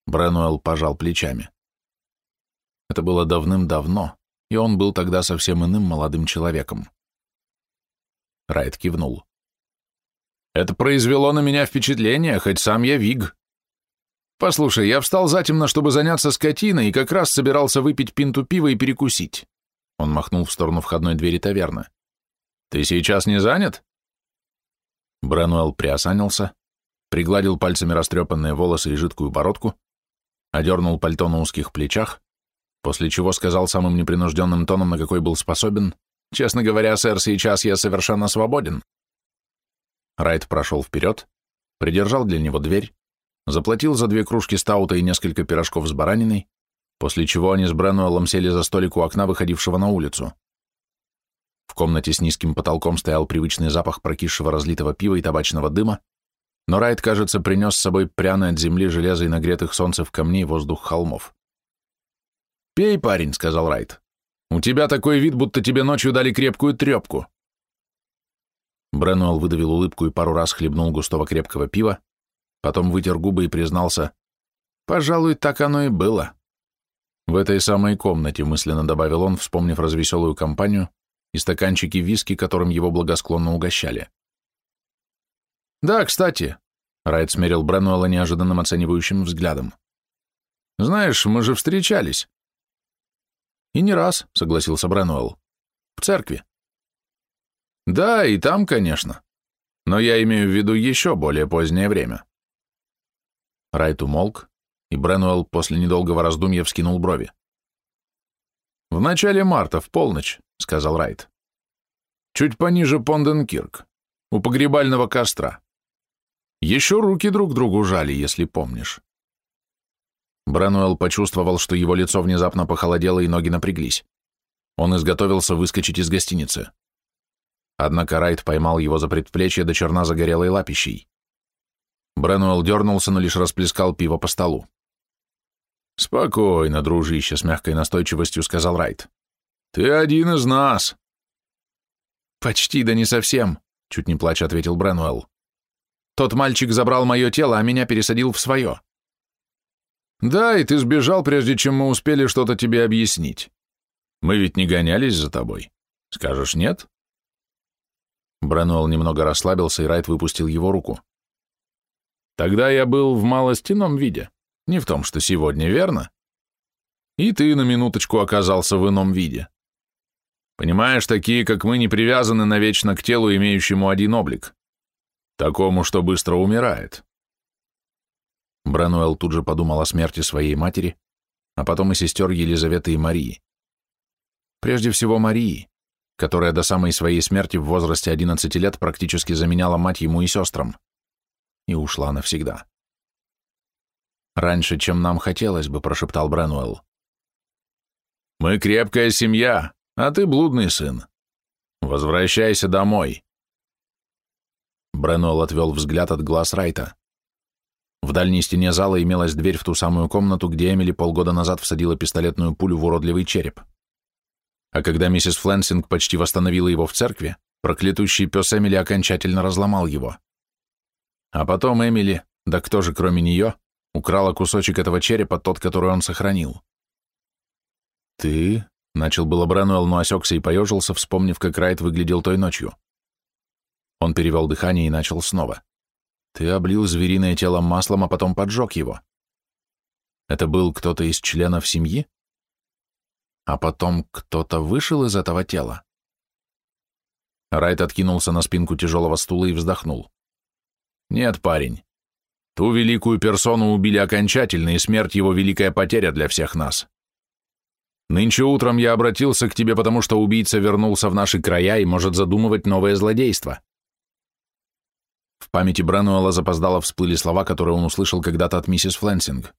Бренуэлл пожал плечами. Это было давным-давно, и он был тогда совсем иным молодым человеком. Райт кивнул. Это произвело на меня впечатление, хоть сам я виг. Послушай, я встал затемно, чтобы заняться скотиной, и как раз собирался выпить пинту пива и перекусить. Он махнул в сторону входной двери таверны. Ты сейчас не занят? Брануэл приосанился, пригладил пальцами растрепанные волосы и жидкую бородку, одернул пальто на узких плечах, после чего сказал самым непринужденным тоном, на какой был способен, «Честно говоря, сэр, сейчас я совершенно свободен. Райт прошел вперед, придержал для него дверь, заплатил за две кружки стаута и несколько пирожков с бараниной, после чего они с Бренуэллом сели за столик у окна, выходившего на улицу. В комнате с низким потолком стоял привычный запах прокисшего разлитого пива и табачного дыма, но Райт, кажется, принес с собой пряный от земли железо и нагретых солнцев камней воздух холмов. «Пей, парень», — сказал Райт. «У тебя такой вид, будто тебе ночью дали крепкую трепку». Бренуэлл выдавил улыбку и пару раз хлебнул густого крепкого пива, потом вытер губы и признался, «Пожалуй, так оно и было». В этой самой комнате, мысленно добавил он, вспомнив развеселую компанию и стаканчики виски, которым его благосклонно угощали. «Да, кстати», — Райт смерил Бренуэлла неожиданным оценивающим взглядом. «Знаешь, мы же встречались». «И не раз», — согласился Бренуэлл. «В церкви». «Да, и там, конечно. Но я имею в виду еще более позднее время». Райт умолк, и Бренуэлл после недолгого раздумья вскинул брови. «В начале марта, в полночь», — сказал Райт. «Чуть пониже Понденкирк, у погребального костра. Еще руки друг другу жали, если помнишь». Бренуэлл почувствовал, что его лицо внезапно похолодело и ноги напряглись. Он изготовился выскочить из гостиницы. Однако Райт поймал его за предплечье до черна загорелой лапищей. Бренуэлл дернулся, но лишь расплескал пиво по столу. «Спокойно, дружище», — с мягкой настойчивостью сказал Райт. «Ты один из нас». «Почти, да не совсем», — чуть не плача ответил Бренуэлл. «Тот мальчик забрал мое тело, а меня пересадил в свое». «Да, и ты сбежал, прежде чем мы успели что-то тебе объяснить. Мы ведь не гонялись за тобой. Скажешь нет?» Бренуэлл немного расслабился, и Райт выпустил его руку. «Тогда я был в малостином виде. Не в том, что сегодня, верно? И ты на минуточку оказался в ином виде. Понимаешь, такие, как мы, не привязаны навечно к телу, имеющему один облик. Такому, что быстро умирает. Брануэл тут же подумал о смерти своей матери, а потом и сестер Елизаветы и Марии. Прежде всего Марии, которая до самой своей смерти в возрасте 11 лет практически заменяла мать ему и сестрам. И ушла навсегда. «Раньше, чем нам хотелось бы», — прошептал Бренуэлл. «Мы крепкая семья, а ты блудный сын. Возвращайся домой». Бренуэлл отвел взгляд от глаз Райта. В дальней стене зала имелась дверь в ту самую комнату, где Эмили полгода назад всадила пистолетную пулю в уродливый череп. А когда миссис Флэнсинг почти восстановила его в церкви, проклятущий пес Эмили окончательно разломал его. А потом Эмили, да кто же кроме нее, Украла кусочек этого черепа, тот, который он сохранил. «Ты?» — начал было Бренуэлл, но осекся и поежился, вспомнив, как Райт выглядел той ночью. Он перевел дыхание и начал снова. «Ты облил звериное тело маслом, а потом поджег его. Это был кто-то из членов семьи? А потом кто-то вышел из этого тела?» Райт откинулся на спинку тяжелого стула и вздохнул. «Нет, парень, Ту великую персону убили окончательно, и смерть его великая потеря для всех нас. Нынче утром я обратился к тебе, потому что убийца вернулся в наши края и может задумывать новое злодейство. В памяти Брануэла запоздало всплыли слова, которые он услышал когда-то от миссис Флэнсинг.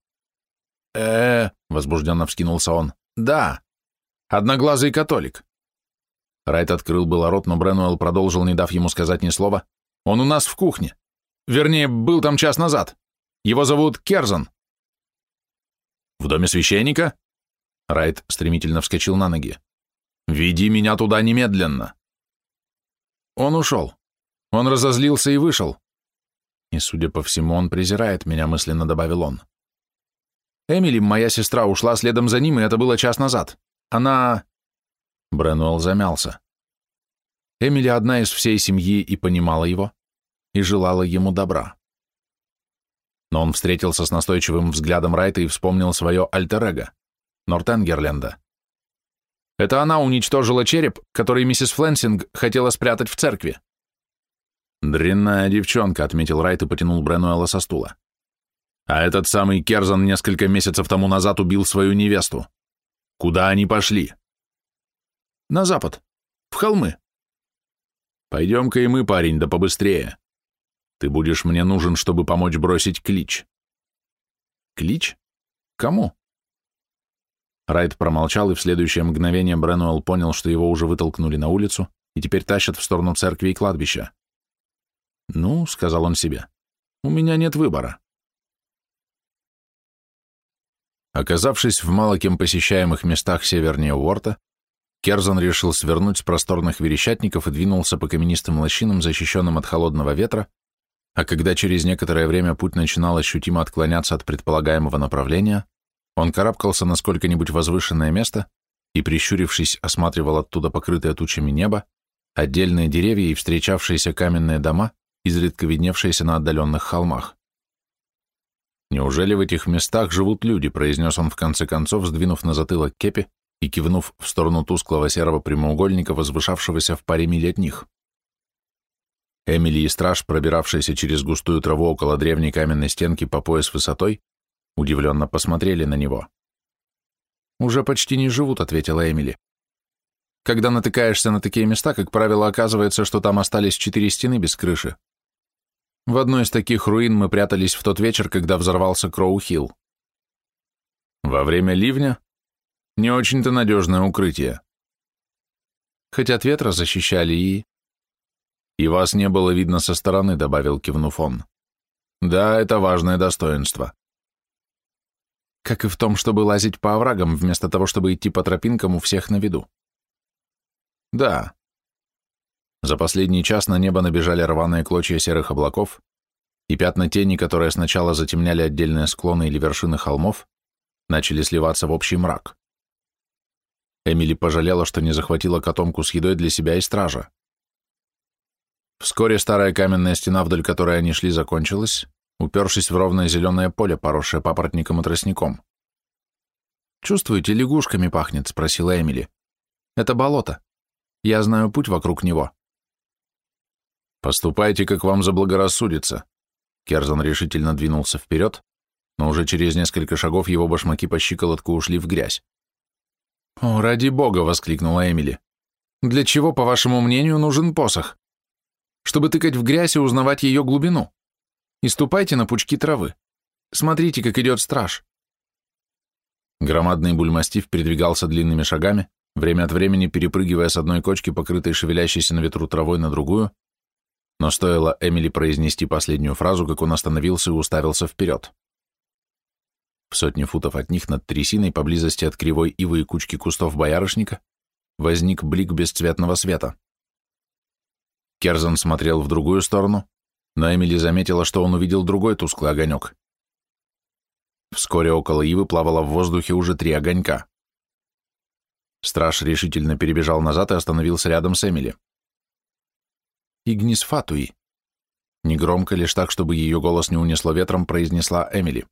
э возбужденно вскинулся он. «Да, одноглазый католик». Райт открыл было рот, но Бренуэлл продолжил, не дав ему сказать ни слова. «Он у нас в кухне. Вернее, был там час назад. Его зовут Керзан. В доме священника? Райт стремительно вскочил на ноги. Веди меня туда немедленно. Он ушел. Он разозлился и вышел. И, судя по всему, он презирает меня, мысленно добавил он. Эмили, моя сестра, ушла следом за ним, и это было час назад. Она... Бренуэлл замялся. Эмили одна из всей семьи и понимала его, и желала ему добра. Но он встретился с настойчивым взглядом Райта и вспомнил свое альтер-эго, Нортенгерленда. Это она уничтожила череп, который миссис Фленсинг хотела спрятать в церкви. «Дрянная девчонка», — отметил Райт и потянул Бренуэла со стула. «А этот самый Керзан несколько месяцев тому назад убил свою невесту. Куда они пошли?» «На запад. В холмы». «Пойдем-ка и мы, парень, да побыстрее. Ты будешь мне нужен, чтобы помочь бросить клич. Клич? Кому? Райт промолчал, и в следующее мгновение Бренуэлл понял, что его уже вытолкнули на улицу, и теперь тащат в сторону церкви и кладбища. «Ну», — сказал он себе, — «у меня нет выбора». Оказавшись в малоким посещаемых местах севернее Уорта, Керзон решил свернуть с просторных верещатников и двинулся по каменистым лощинам, защищенным от холодного ветра, а когда через некоторое время путь начинал ощутимо отклоняться от предполагаемого направления, он карабкался на сколько-нибудь возвышенное место и, прищурившись, осматривал оттуда покрытое тучами небо, отдельные деревья и встречавшиеся каменные дома, изредка видневшиеся на отдаленных холмах. «Неужели в этих местах живут люди?» — произнес он в конце концов, сдвинув на затылок кепи и кивнув в сторону тусклого серого прямоугольника, возвышавшегося в паре миль от них. Эмили и страж, пробиравшиеся через густую траву около древней каменной стенки по пояс высотой, удивленно посмотрели на него. «Уже почти не живут», — ответила Эмили. «Когда натыкаешься на такие места, как правило, оказывается, что там остались четыре стены без крыши. В одной из таких руин мы прятались в тот вечер, когда взорвался Кроу-Хилл. Во время ливня? Не очень-то надежное укрытие. Хоть от ветра защищали и... И вас не было видно со стороны, добавил кивнув. Да, это важное достоинство. Как и в том, чтобы лазить по оврагам, вместо того, чтобы идти по тропинкам у всех на виду. Да, за последний час на небо набежали рваные клочья серых облаков, и пятна тени, которые сначала затемняли отдельные склоны или вершины холмов, начали сливаться в общий мрак. Эмили пожалела, что не захватила котомку с едой для себя и стража. Вскоре старая каменная стена, вдоль которой они шли, закончилась, упершись в ровное зеленое поле, поросшее папоротником и тростником. «Чувствуете, лягушками пахнет?» — спросила Эмили. «Это болото. Я знаю путь вокруг него». «Поступайте, как вам заблагорассудится». Керзан решительно двинулся вперед, но уже через несколько шагов его башмаки по щиколотку ушли в грязь. «О, ради бога!» — воскликнула Эмили. «Для чего, по вашему мнению, нужен посох? Чтобы тыкать в грязь и узнавать ее глубину. И ступайте на пучки травы. Смотрите, как идет страж». Громадный бульмастив передвигался длинными шагами, время от времени перепрыгивая с одной кочки, покрытой шевелящейся на ветру травой, на другую, но стоило Эмили произнести последнюю фразу, как он остановился и уставился вперед. В сотне футов от них над трясиной, поблизости от кривой ивы и кучки кустов боярышника, возник блик бесцветного света. Керзан смотрел в другую сторону, но Эмили заметила, что он увидел другой тусклый огонек. Вскоре около ивы плавало в воздухе уже три огонька. Страж решительно перебежал назад и остановился рядом с Эмили. Игнис Фатуи. Негромко, лишь так, чтобы ее голос не унесло ветром, произнесла Эмили.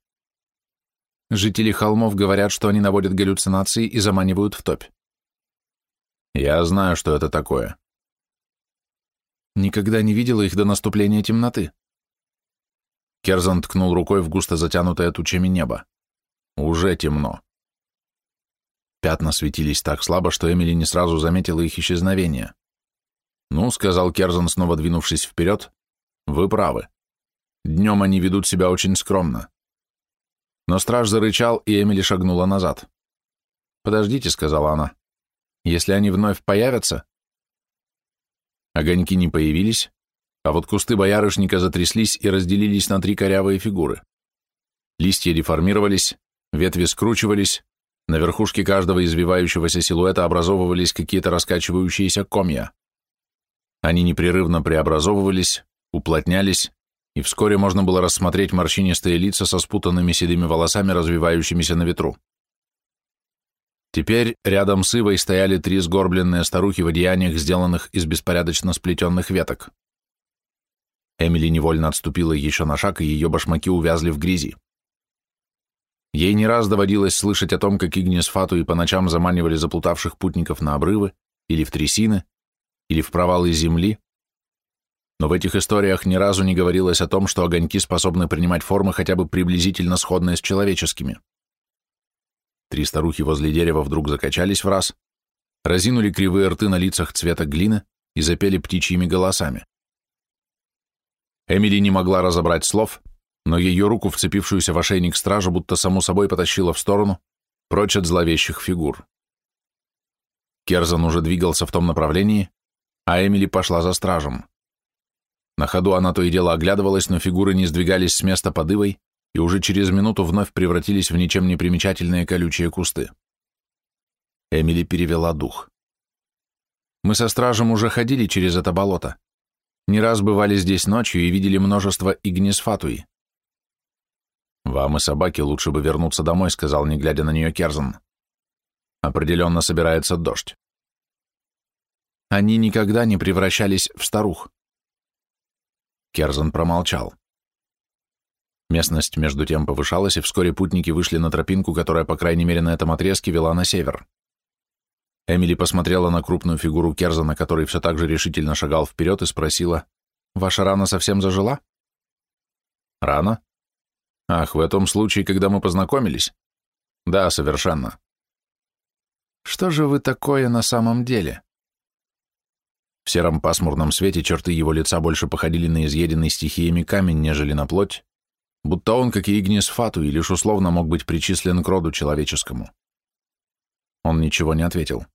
Жители холмов говорят, что они наводят галлюцинации и заманивают в топь. Я знаю, что это такое. Никогда не видела их до наступления темноты. Керзан ткнул рукой в густо затянутое тучами небо. Уже темно. Пятна светились так слабо, что Эмили не сразу заметила их исчезновение. «Ну», — сказал Керзан, снова двинувшись вперед, — «вы правы. Днем они ведут себя очень скромно». Но страж зарычал, и Эмили шагнула назад. «Подождите», — сказала она. «Если они вновь появятся...» Огоньки не появились, а вот кусты боярышника затряслись и разделились на три корявые фигуры. Листья деформировались, ветви скручивались, на верхушке каждого извивающегося силуэта образовывались какие-то раскачивающиеся комья. Они непрерывно преобразовывались, уплотнялись, и вскоре можно было рассмотреть морщинистые лица со спутанными седыми волосами, развивающимися на ветру. Теперь рядом с Ивой стояли три сгорбленные старухи в одеяниях, сделанных из беспорядочно сплетенных веток. Эмили невольно отступила еще на шаг, и ее башмаки увязли в грязи. Ей не раз доводилось слышать о том, как Игнис Фату и по ночам заманивали заплутавших путников на обрывы или в трясины, или в провалы земли, но в этих историях ни разу не говорилось о том, что огоньки способны принимать формы хотя бы приблизительно сходные с человеческими. Три старухи возле дерева вдруг закачались в раз, разинули кривые рты на лицах цвета глины и запели птичьими голосами. Эмили не могла разобрать слов, но ее руку, вцепившуюся в ошейник стража, будто само собой потащила в сторону, прочь от зловещих фигур. Керзан уже двигался в том направлении, а Эмили пошла за стражем. На ходу она то и дело оглядывалась, но фигуры не сдвигались с места под ивой и уже через минуту вновь превратились в ничем не примечательные колючие кусты. Эмили перевела дух. Мы со стражем уже ходили через это болото. Не раз бывали здесь ночью и видели множество игнисфатуи. «Вам и собаке лучше бы вернуться домой», — сказал, не глядя на нее Керзан. «Определенно собирается дождь». Они никогда не превращались в старух. Керзан промолчал. Местность между тем повышалась, и вскоре путники вышли на тропинку, которая, по крайней мере, на этом отрезке вела на север. Эмили посмотрела на крупную фигуру Керзана, который все так же решительно шагал вперед, и спросила, «Ваша рана совсем зажила?» «Рана? Ах, в этом случае, когда мы познакомились?» «Да, совершенно». «Что же вы такое на самом деле?» В сером пасмурном свете черты его лица больше походили на изъеденный стихиями камень, нежели на плоть, будто он, как и Игнис Фату, и лишь условно мог быть причислен к роду человеческому. Он ничего не ответил.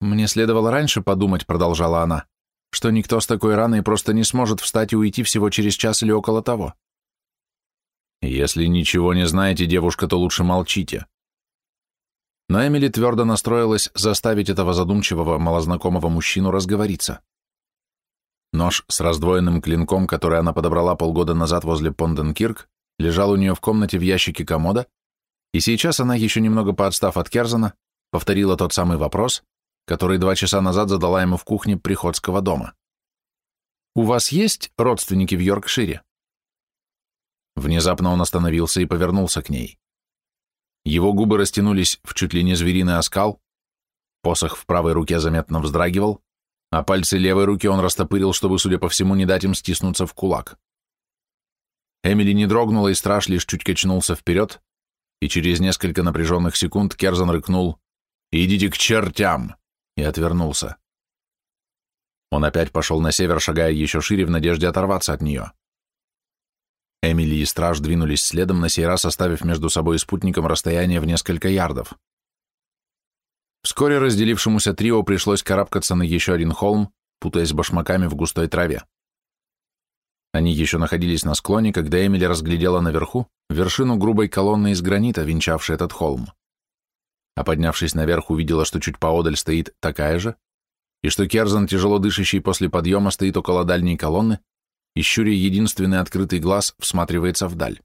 «Мне следовало раньше подумать», — продолжала она, «что никто с такой раной просто не сможет встать и уйти всего через час или около того». «Если ничего не знаете, девушка, то лучше молчите». Но Эмили твердо настроилась заставить этого задумчивого, малознакомого мужчину разговориться. Нож с раздвоенным клинком, который она подобрала полгода назад возле Понденкирк, лежал у нее в комнате в ящике комода, и сейчас она, еще немного поотстав от Керзана, повторила тот самый вопрос, который два часа назад задала ему в кухне приходского дома. «У вас есть родственники в Йоркшире?» Внезапно он остановился и повернулся к ней. Его губы растянулись в чуть ли не звериный оскал, посох в правой руке заметно вздрагивал, а пальцы левой руки он растопырил, чтобы, судя по всему, не дать им стиснуться в кулак. Эмили не дрогнула, и страж лишь чуть качнулся вперед, и через несколько напряженных секунд Керзан рыкнул «Идите к чертям!» и отвернулся. Он опять пошел на север, шагая еще шире в надежде оторваться от нее. Эмили и Страж двинулись следом, на сей раз оставив между собой и спутником расстояние в несколько ярдов. Вскоре разделившемуся трио пришлось карабкаться на еще один холм, путаясь башмаками в густой траве. Они еще находились на склоне, когда Эмили разглядела наверху вершину грубой колонны из гранита, венчавшей этот холм а поднявшись наверх, увидела, что чуть поодаль стоит такая же, и что Керзан, тяжело дышащий после подъема, стоит около дальней колонны, и щуря единственный открытый глаз всматривается вдаль.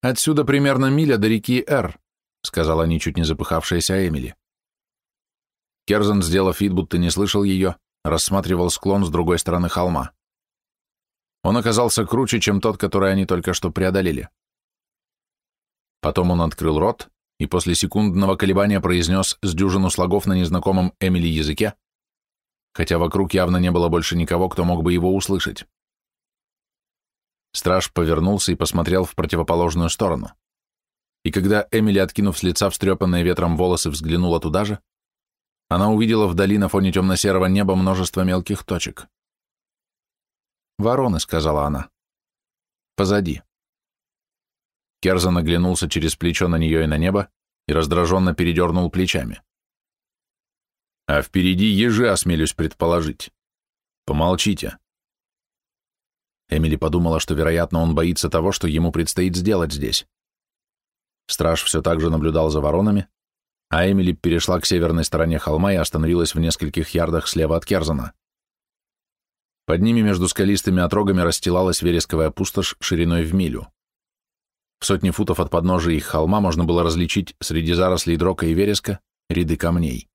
«Отсюда примерно миля до реки Эр», — сказала ничуть не запыхавшаяся Эмили. Керзан, сделав вид, будто не слышал ее, рассматривал склон с другой стороны холма. Он оказался круче, чем тот, который они только что преодолели. Потом он открыл рот, и после секундного колебания произнес с дюжину слогов на незнакомом Эмили языке, хотя вокруг явно не было больше никого, кто мог бы его услышать. Страж повернулся и посмотрел в противоположную сторону. И когда Эмили, откинув с лица встрепанные ветром волосы, взглянула туда же, она увидела вдали на фоне темно-серого неба множество мелких точек. «Вороны», — сказала она. «Позади». Керзан оглянулся через плечо на нее и на небо и раздраженно передернул плечами. «А впереди ежи, осмелюсь предположить. Помолчите». Эмили подумала, что, вероятно, он боится того, что ему предстоит сделать здесь. Страж все так же наблюдал за воронами, а Эмили перешла к северной стороне холма и остановилась в нескольких ярдах слева от Керзана. Под ними между скалистыми отрогами расстилалась вересковая пустошь шириной в милю. В сотни футов от подножия их холма можно было различить среди зарослей дрока и вереска ряды камней.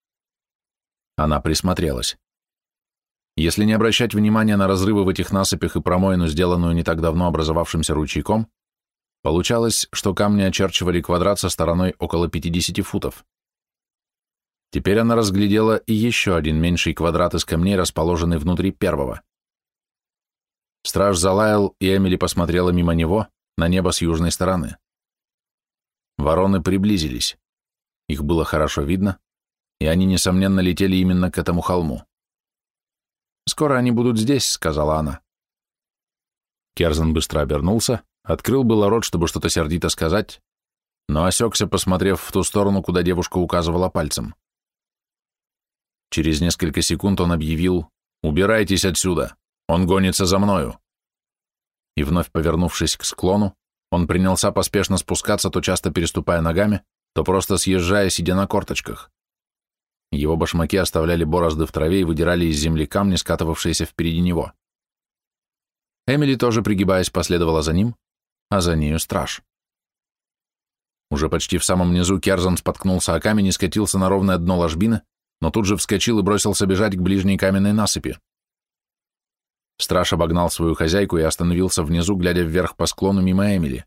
Она присмотрелась. Если не обращать внимания на разрывы в этих насыпях и промоину, сделанную не так давно образовавшимся ручейком, получалось, что камни очерчивали квадрат со стороной около 50 футов. Теперь она разглядела и еще один меньший квадрат из камней, расположенный внутри первого. Страж залаял, и Эмили посмотрела мимо него, на небо с южной стороны. Вороны приблизились. Их было хорошо видно, и они, несомненно, летели именно к этому холму. «Скоро они будут здесь», — сказала она. Керзен быстро обернулся, открыл было рот, чтобы что-то сердито сказать, но осекся, посмотрев в ту сторону, куда девушка указывала пальцем. Через несколько секунд он объявил «Убирайтесь отсюда! Он гонится за мною!» И вновь повернувшись к склону, он принялся поспешно спускаться, то часто переступая ногами, то просто съезжая, сидя на корточках. Его башмаки оставляли борозды в траве и выдирали из земли камни, скатывавшиеся впереди него. Эмили тоже, пригибаясь, последовала за ним, а за нею страж. Уже почти в самом низу Керзан споткнулся о камень и скатился на ровное дно ложбины, но тут же вскочил и бросился бежать к ближней каменной насыпи. Страж обогнал свою хозяйку и остановился внизу, глядя вверх по склону мимо Эмили.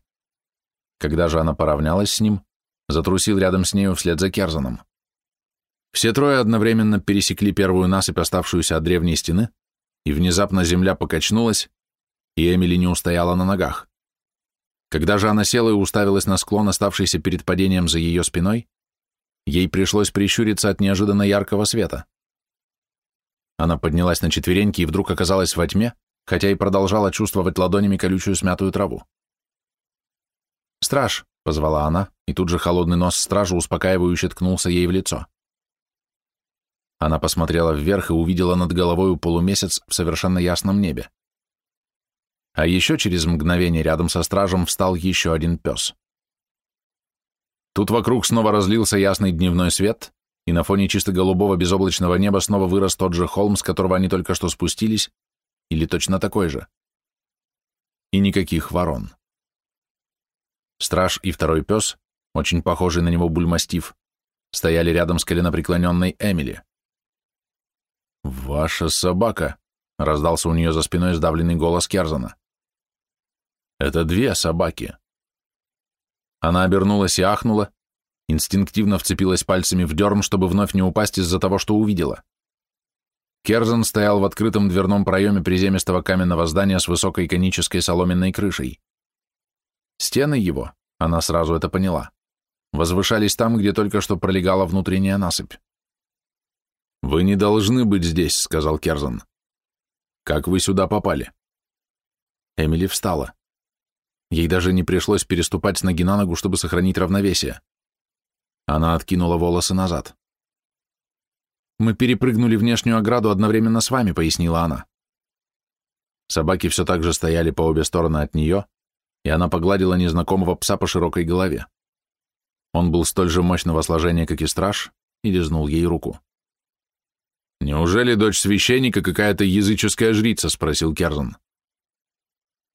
Когда же она поравнялась с ним, затрусил рядом с нею вслед за Керзаном. Все трое одновременно пересекли первую насыпь, оставшуюся от древней стены, и внезапно земля покачнулась, и Эмили не устояла на ногах. Когда же она села и уставилась на склон, оставшийся перед падением за ее спиной, ей пришлось прищуриться от неожиданно яркого света. Она поднялась на четвереньки и вдруг оказалась во тьме, хотя и продолжала чувствовать ладонями колючую смятую траву. «Страж!» — позвала она, и тут же холодный нос стража успокаивающе ткнулся ей в лицо. Она посмотрела вверх и увидела над головой полумесяц в совершенно ясном небе. А еще через мгновение рядом со стражем встал еще один пес. Тут вокруг снова разлился ясный дневной свет, и на фоне чисто голубого безоблачного неба снова вырос тот же холм, с которого они только что спустились, или точно такой же. И никаких ворон. Страж и второй пес, очень похожий на него бульмастив, стояли рядом с коленопреклоненной Эмили. «Ваша собака!» — раздался у нее за спиной сдавленный голос Керзана. Это две собаки. Она обернулась и ахнула, инстинктивно вцепилась пальцами в дерм, чтобы вновь не упасть из-за того, что увидела. Керзен стоял в открытом дверном проеме приземистого каменного здания с высокой конической соломенной крышей. Стены его, она сразу это поняла, возвышались там, где только что пролегала внутренняя насыпь. «Вы не должны быть здесь», — сказал Керзен. «Как вы сюда попали?» Эмили встала. Ей даже не пришлось переступать с ноги на ногу, чтобы сохранить равновесие. Она откинула волосы назад. «Мы перепрыгнули внешнюю ограду одновременно с вами», — пояснила она. Собаки все так же стояли по обе стороны от нее, и она погладила незнакомого пса по широкой голове. Он был столь же мощного сложения, как и страж, и лизнул ей руку. «Неужели дочь священника какая-то языческая жрица?» — спросил Керзон.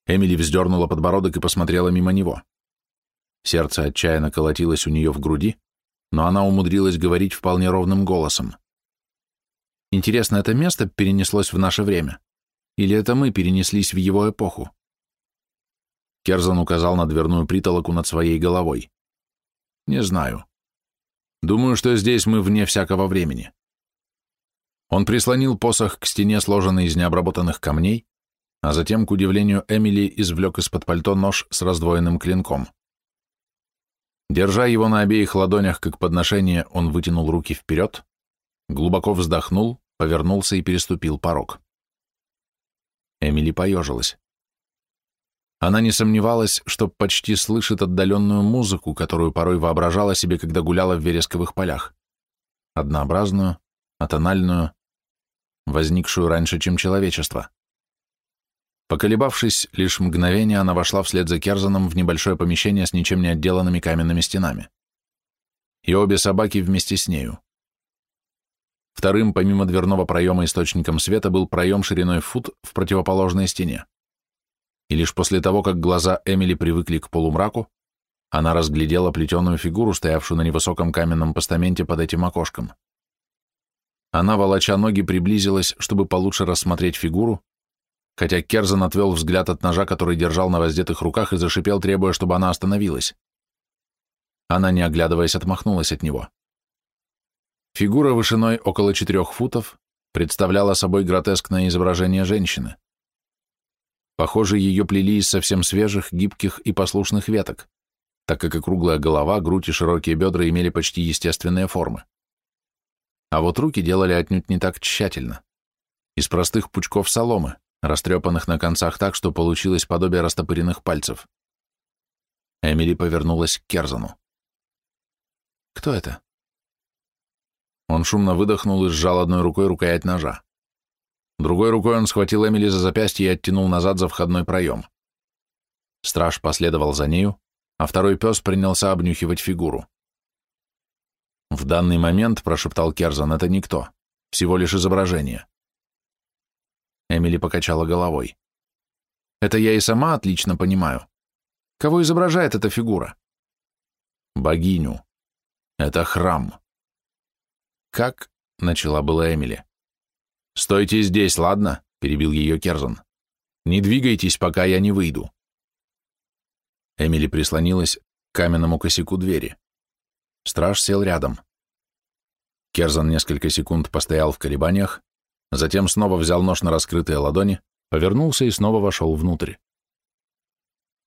Эмили вздернула подбородок и посмотрела мимо него. Сердце отчаянно колотилось у нее в груди, но она умудрилась говорить вполне ровным голосом. «Интересно, это место перенеслось в наше время? Или это мы перенеслись в его эпоху?» Керзан указал на дверную притолоку над своей головой. «Не знаю. Думаю, что здесь мы вне всякого времени». Он прислонил посох к стене, сложенной из необработанных камней, а затем, к удивлению Эмили, извлек из-под пальто нож с раздвоенным клинком. Держа его на обеих ладонях как подношение, он вытянул руки вперед, глубоко вздохнул, повернулся и переступил порог. Эмили поежилась. Она не сомневалась, что почти слышит отдаленную музыку, которую порой воображала себе, когда гуляла в вересковых полях. Однообразную, атональную, возникшую раньше, чем человечество. Поколебавшись лишь мгновение, она вошла вслед за Керзаном в небольшое помещение с ничем не отделанными каменными стенами. И обе собаки вместе с нею. Вторым, помимо дверного проема источником света, был проем шириной фут в противоположной стене. И лишь после того, как глаза Эмили привыкли к полумраку, она разглядела плетеную фигуру, стоявшую на невысоком каменном постаменте под этим окошком. Она, волоча ноги, приблизилась, чтобы получше рассмотреть фигуру, хотя Керзан отвел взгляд от ножа, который держал на воздетых руках, и зашипел, требуя, чтобы она остановилась. Она, не оглядываясь, отмахнулась от него. Фигура вышиной около четырех футов представляла собой гротескное изображение женщины. Похоже, ее плели из совсем свежих, гибких и послушных веток, так как и круглая голова, грудь и широкие бедра имели почти естественные формы. А вот руки делали отнюдь не так тщательно. Из простых пучков соломы, растрепанных на концах так, что получилось подобие растопыренных пальцев. Эмили повернулась к Керзану. «Кто это?» Он шумно выдохнул и сжал одной рукой рукоять ножа. Другой рукой он схватил Эмили за запястье и оттянул назад за входной проем. Страж последовал за нею, а второй пес принялся обнюхивать фигуру. «В данный момент, — прошептал Керзан, — это никто, всего лишь изображение». Эмили покачала головой. «Это я и сама отлично понимаю. Кого изображает эта фигура?» «Богиню. Это храм». «Как?» — начала была Эмили. «Стойте здесь, ладно?» — перебил ее Керзан. «Не двигайтесь, пока я не выйду». Эмили прислонилась к каменному косяку двери. Страж сел рядом. Керзан несколько секунд постоял в колебаниях, затем снова взял нож на раскрытые ладони, повернулся и снова вошел внутрь.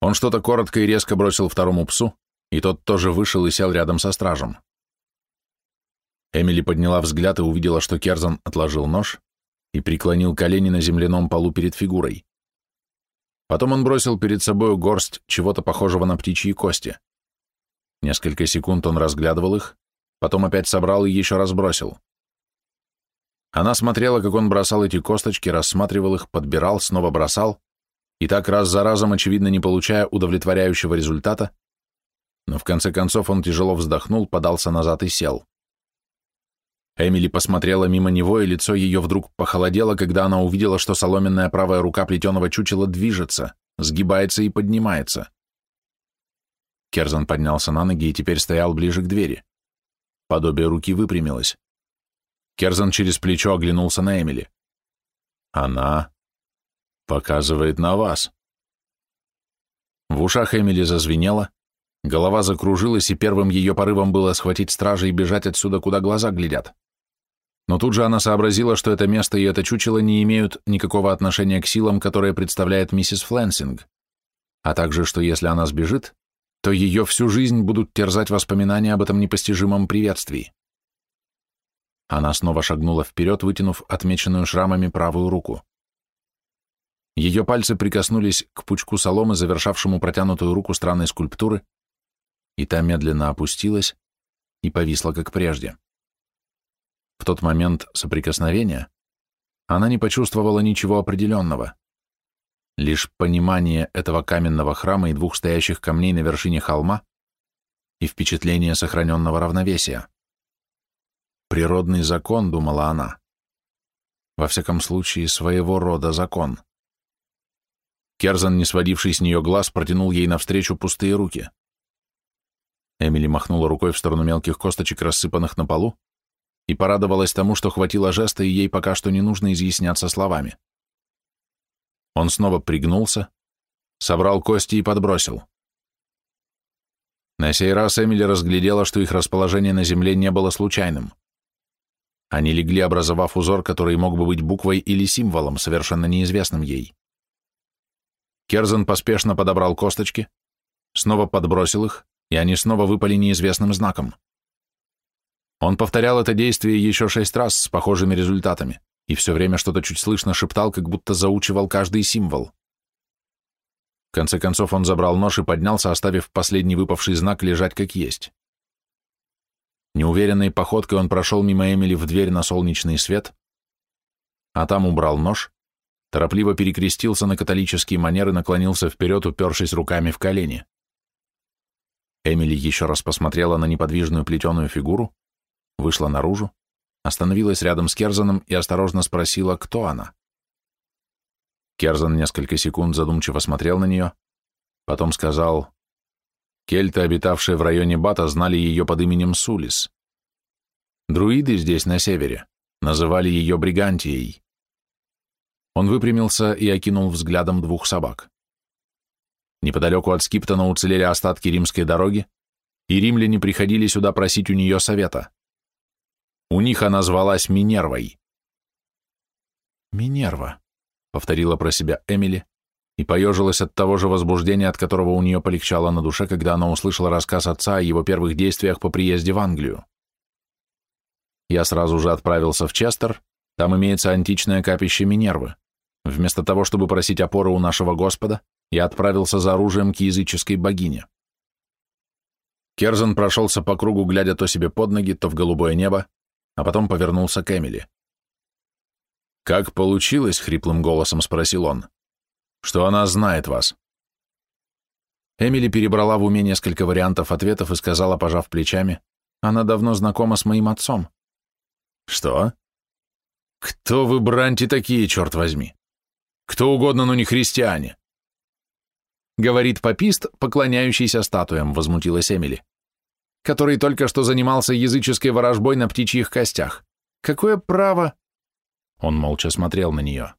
Он что-то коротко и резко бросил второму псу, и тот тоже вышел и сел рядом со стражем. Эмили подняла взгляд и увидела, что Керзан отложил нож и преклонил колени на земляном полу перед фигурой. Потом он бросил перед собой горсть чего-то похожего на птичьи кости. Несколько секунд он разглядывал их, потом опять собрал и еще раз бросил. Она смотрела, как он бросал эти косточки, рассматривал их, подбирал, снова бросал, и так раз за разом, очевидно, не получая удовлетворяющего результата, но в конце концов он тяжело вздохнул, подался назад и сел. Эмили посмотрела мимо него, и лицо ее вдруг похолодело, когда она увидела, что соломенная правая рука плетеного чучела движется, сгибается и поднимается. Керзан поднялся на ноги и теперь стоял ближе к двери. Подобие руки выпрямилось. Керзан через плечо оглянулся на Эмили. «Она показывает на вас». В ушах Эмили зазвенело, голова закружилась, и первым ее порывом было схватить стражи и бежать отсюда, куда глаза глядят. Но тут же она сообразила, что это место и это чучело не имеют никакого отношения к силам, которые представляет миссис Флэнсинг, а также, что если она сбежит, то ее всю жизнь будут терзать воспоминания об этом непостижимом приветствии. Она снова шагнула вперед, вытянув отмеченную шрамами правую руку. Ее пальцы прикоснулись к пучку соломы, завершавшему протянутую руку странной скульптуры, и та медленно опустилась и повисла, как прежде. В тот момент соприкосновения она не почувствовала ничего определенного. Лишь понимание этого каменного храма и двух стоящих камней на вершине холма и впечатление сохраненного равновесия. Природный закон, думала она. Во всяком случае, своего рода закон. Керзан, не сводивший с нее глаз, протянул ей навстречу пустые руки. Эмили махнула рукой в сторону мелких косточек, рассыпанных на полу, и порадовалась тому, что хватило жеста, и ей пока что не нужно изъясняться словами. Он снова пригнулся, собрал кости и подбросил. На сей раз Эмили разглядела, что их расположение на земле не было случайным. Они легли, образовав узор, который мог бы быть буквой или символом, совершенно неизвестным ей. Керзен поспешно подобрал косточки, снова подбросил их, и они снова выпали неизвестным знаком. Он повторял это действие еще шесть раз с похожими результатами и все время что-то чуть слышно шептал, как будто заучивал каждый символ. В конце концов он забрал нож и поднялся, оставив последний выпавший знак лежать как есть. Неуверенной походкой он прошел мимо Эмили в дверь на солнечный свет, а там убрал нож, торопливо перекрестился на католические манеры наклонился вперед, упершись руками в колени. Эмили еще раз посмотрела на неподвижную плетеную фигуру, вышла наружу, остановилась рядом с Керзаном и осторожно спросила, кто она. Керзан несколько секунд задумчиво смотрел на нее, потом сказал, кельты, обитавшие в районе Бата, знали ее под именем Сулис. Друиды здесь, на севере, называли ее Бригантией. Он выпрямился и окинул взглядом двух собак. Неподалеку от Скиптона уцелели остатки римской дороги, и римляне приходили сюда просить у нее совета. У них она звалась Минервой. «Минерва», — повторила про себя Эмили и поежилась от того же возбуждения, от которого у нее полегчало на душе, когда она услышала рассказ отца о его первых действиях по приезде в Англию. Я сразу же отправился в Честер, там имеется античное капище Минервы. Вместо того, чтобы просить опоры у нашего Господа, я отправился за оружием к языческой богине. Керзан прошелся по кругу, глядя то себе под ноги, то в голубое небо, а потом повернулся к Эмили. «Как получилось?» — хриплым голосом спросил он. «Что она знает вас?» Эмили перебрала в уме несколько вариантов ответов и сказала, пожав плечами, «Она давно знакома с моим отцом». «Что?» «Кто вы, Бранти, такие, черт возьми? Кто угодно, но не христиане». Говорит попист, поклоняющийся статуям, возмутилась Эмили, который только что занимался языческой ворожбой на птичьих костях. Какое право? Он молча смотрел на нее.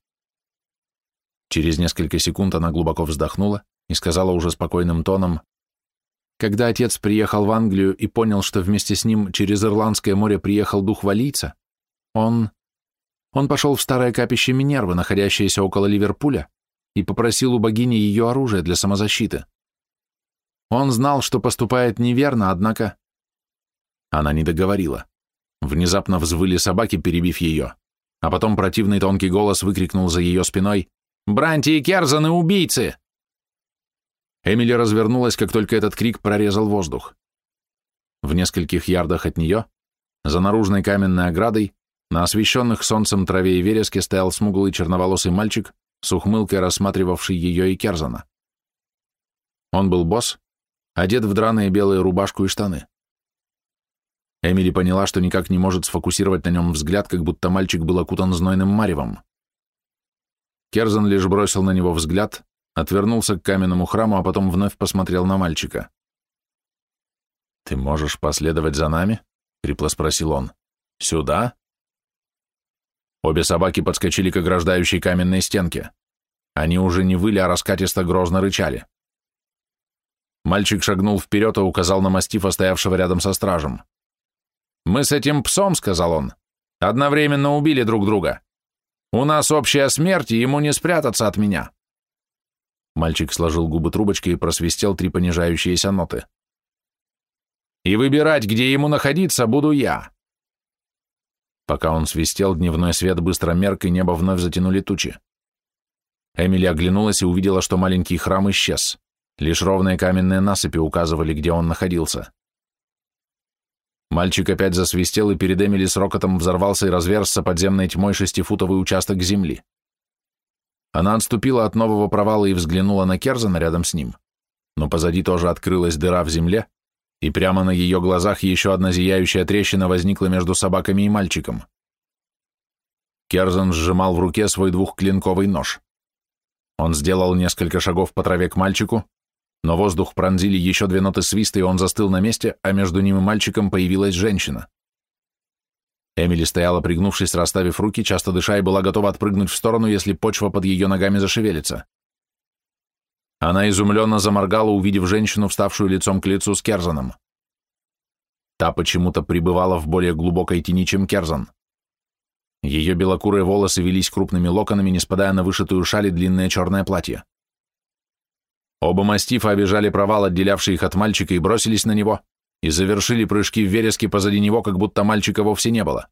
Через несколько секунд она глубоко вздохнула и сказала уже спокойным тоном, «Когда отец приехал в Англию и понял, что вместе с ним через Ирландское море приехал дух валийца, он... он пошел в старое капище Минервы, находящееся около Ливерпуля, и попросил у богини ее оружие для самозащиты. Он знал, что поступает неверно, однако... Она не договорила. Внезапно взвыли собаки, перебив ее, а потом противный тонкий голос выкрикнул за ее спиной «Бранти и Керзаны убийцы!» Эмили развернулась, как только этот крик прорезал воздух. В нескольких ярдах от нее, за наружной каменной оградой, на освещенных солнцем траве и вереске стоял смуглый черноволосый мальчик с ухмылкой рассматривавший ее и Керзана. Он был босс, одет в драные белые рубашку и штаны. Эмили поняла, что никак не может сфокусировать на нем взгляд, как будто мальчик был окутан знойным маревом. Керзан лишь бросил на него взгляд, отвернулся к каменному храму, а потом вновь посмотрел на мальчика. «Ты можешь последовать за нами?» — хрипло спросил он. «Сюда?» Обе собаки подскочили к ограждающей каменной стенке. Они уже не выли, а раскатисто грозно рычали. Мальчик шагнул вперед и указал на мастифа, стоявшего рядом со стражем. «Мы с этим псом, — сказал он, — одновременно убили друг друга. У нас общая смерть, и ему не спрятаться от меня». Мальчик сложил губы трубочкой и просвистел три понижающиеся ноты. «И выбирать, где ему находиться, буду я. Пока он свистел, дневной свет быстро мерк, и небо вновь затянули тучи. Эмили оглянулась и увидела, что маленький храм исчез. Лишь ровные каменные насыпи указывали, где он находился. Мальчик опять засвистел, и перед Эмили с рокотом взорвался и разверзся подземной тьмой шестифутовый участок земли. Она отступила от нового провала и взглянула на Керзана рядом с ним, но позади тоже открылась дыра в земле, и прямо на ее глазах еще одна зияющая трещина возникла между собаками и мальчиком. Керзан сжимал в руке свой двухклинковый нож. Он сделал несколько шагов по траве к мальчику, но воздух пронзили еще две ноты свиста, и он застыл на месте, а между ним и мальчиком появилась женщина. Эмили стояла, пригнувшись, расставив руки, часто дыша, и была готова отпрыгнуть в сторону, если почва под ее ногами зашевелится. Она изумленно заморгала, увидев женщину, вставшую лицом к лицу с Керзаном. Та почему-то пребывала в более глубокой тени, чем Керзан. Ее белокурые волосы велись крупными локонами, не спадая на вышитую шаль и длинное черное платье. Оба мастифа обижали провал, отделявший их от мальчика, и бросились на него, и завершили прыжки в вереске позади него, как будто мальчика вовсе не было.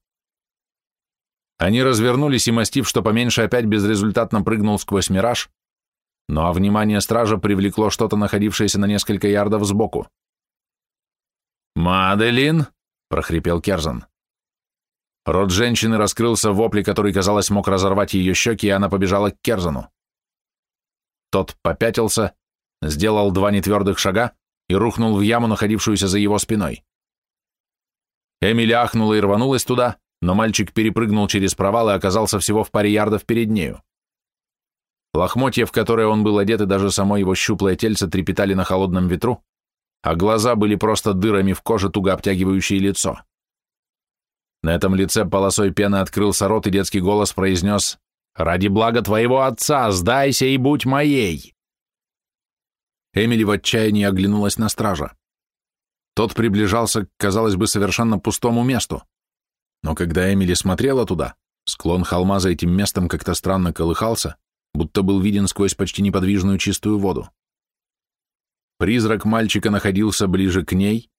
Они развернулись, и мастиф, что поменьше, опять безрезультатно прыгнул сквозь мираж, но а внимание стража привлекло что-то, находившееся на несколько ярдов сбоку. «Маделин!» — прохрипел Керзан. Рот женщины раскрылся в вопле, который, казалось, мог разорвать ее щеки, и она побежала к Керзану. Тот попятился, сделал два нетвердых шага и рухнул в яму, находившуюся за его спиной. Эмили ахнула и рванулась туда, но мальчик перепрыгнул через провал и оказался всего в паре ярдов перед нею. Лохмотья, в которые он был одет, и даже само его щуплое тельце трепетали на холодном ветру, а глаза были просто дырами в коже, туго обтягивающие лицо. На этом лице полосой пены открылся рот, и детский голос произнес «Ради блага твоего отца, сдайся и будь моей!» Эмили в отчаянии оглянулась на стража. Тот приближался к, казалось бы, совершенно пустому месту. Но когда Эмили смотрела туда, склон холма за этим местом как-то странно колыхался, будто был виден сквозь почти неподвижную чистую воду. Призрак мальчика находился ближе к ней,